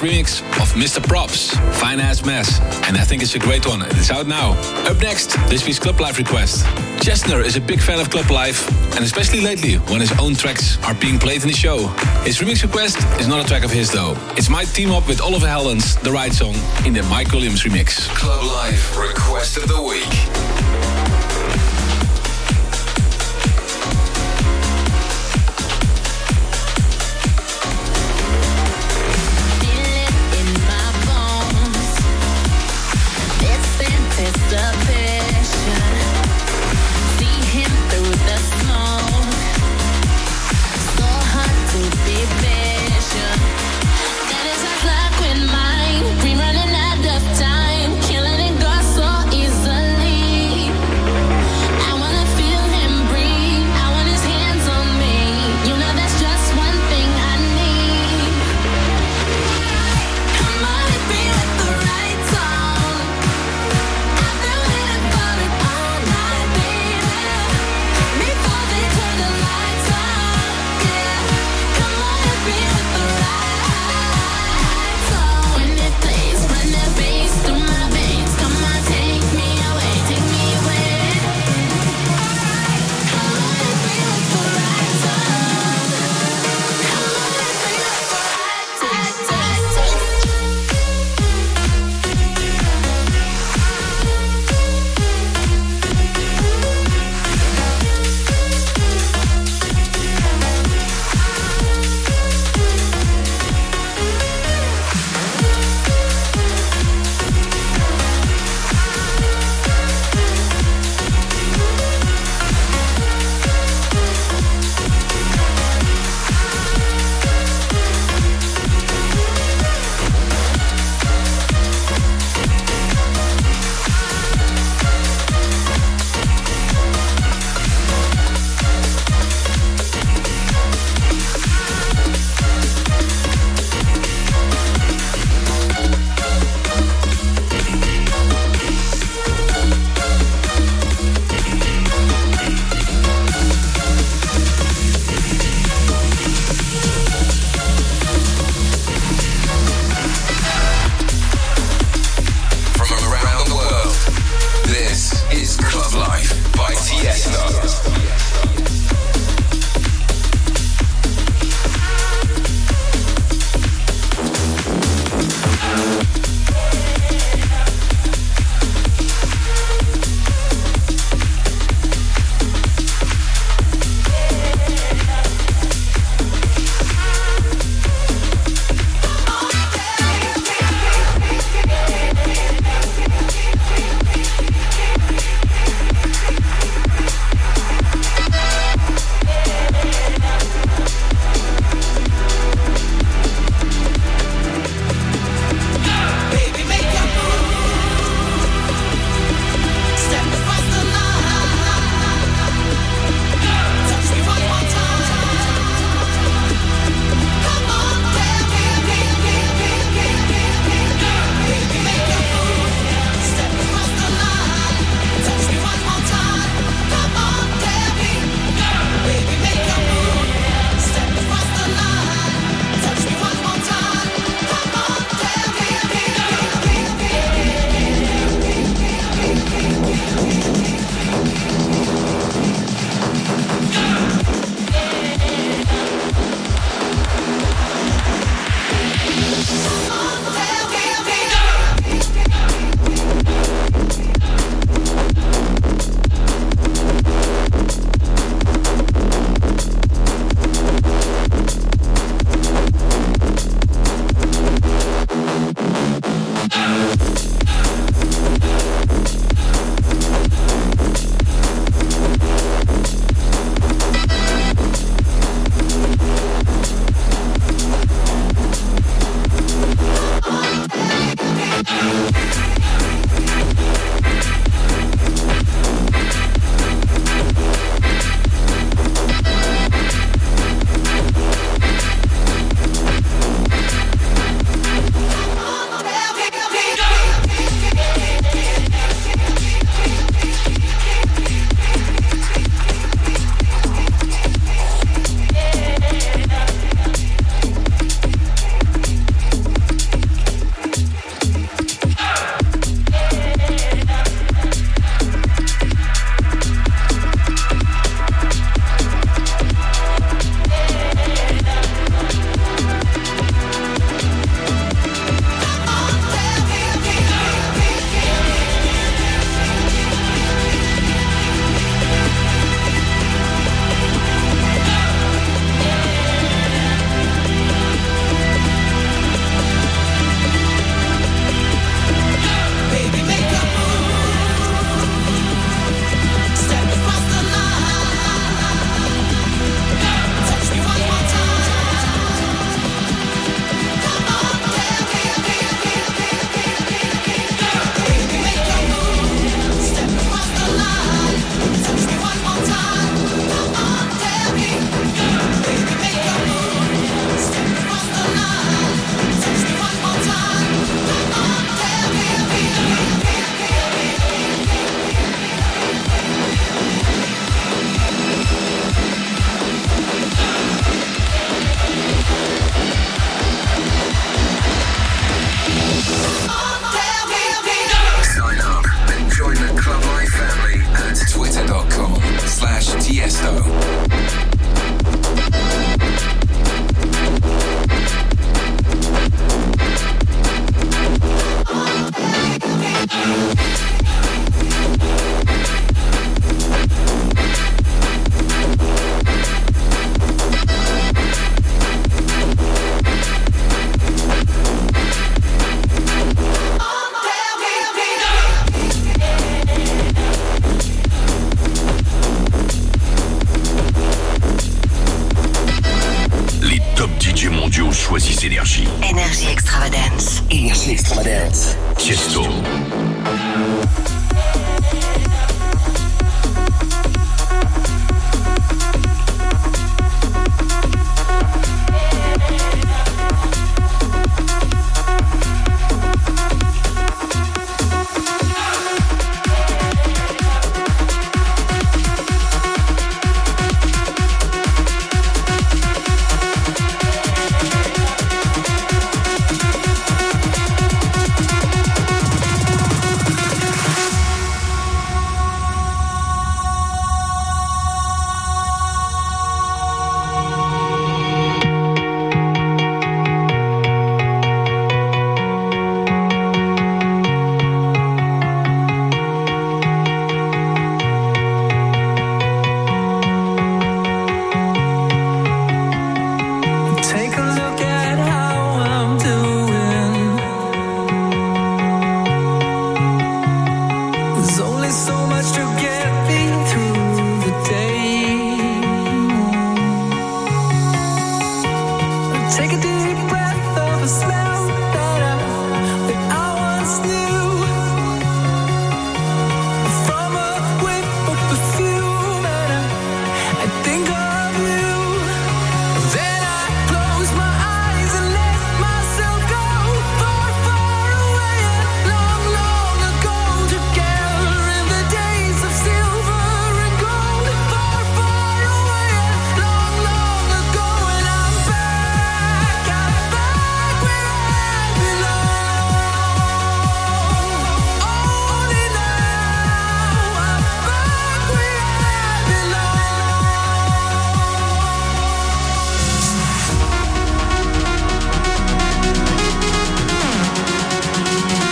Remix of Mr. Props, Fine Ass Mess, and I think it's a great one. It's out now. Up next, this week's Club Life request. Chestner is a big fan of Club Life, and especially lately when his own tracks are being played in the show. His remix request is not a track of his though. It's my team up with Oliver Heldens, The Right Song, in the Mike Williams remix. Club Life request of the week.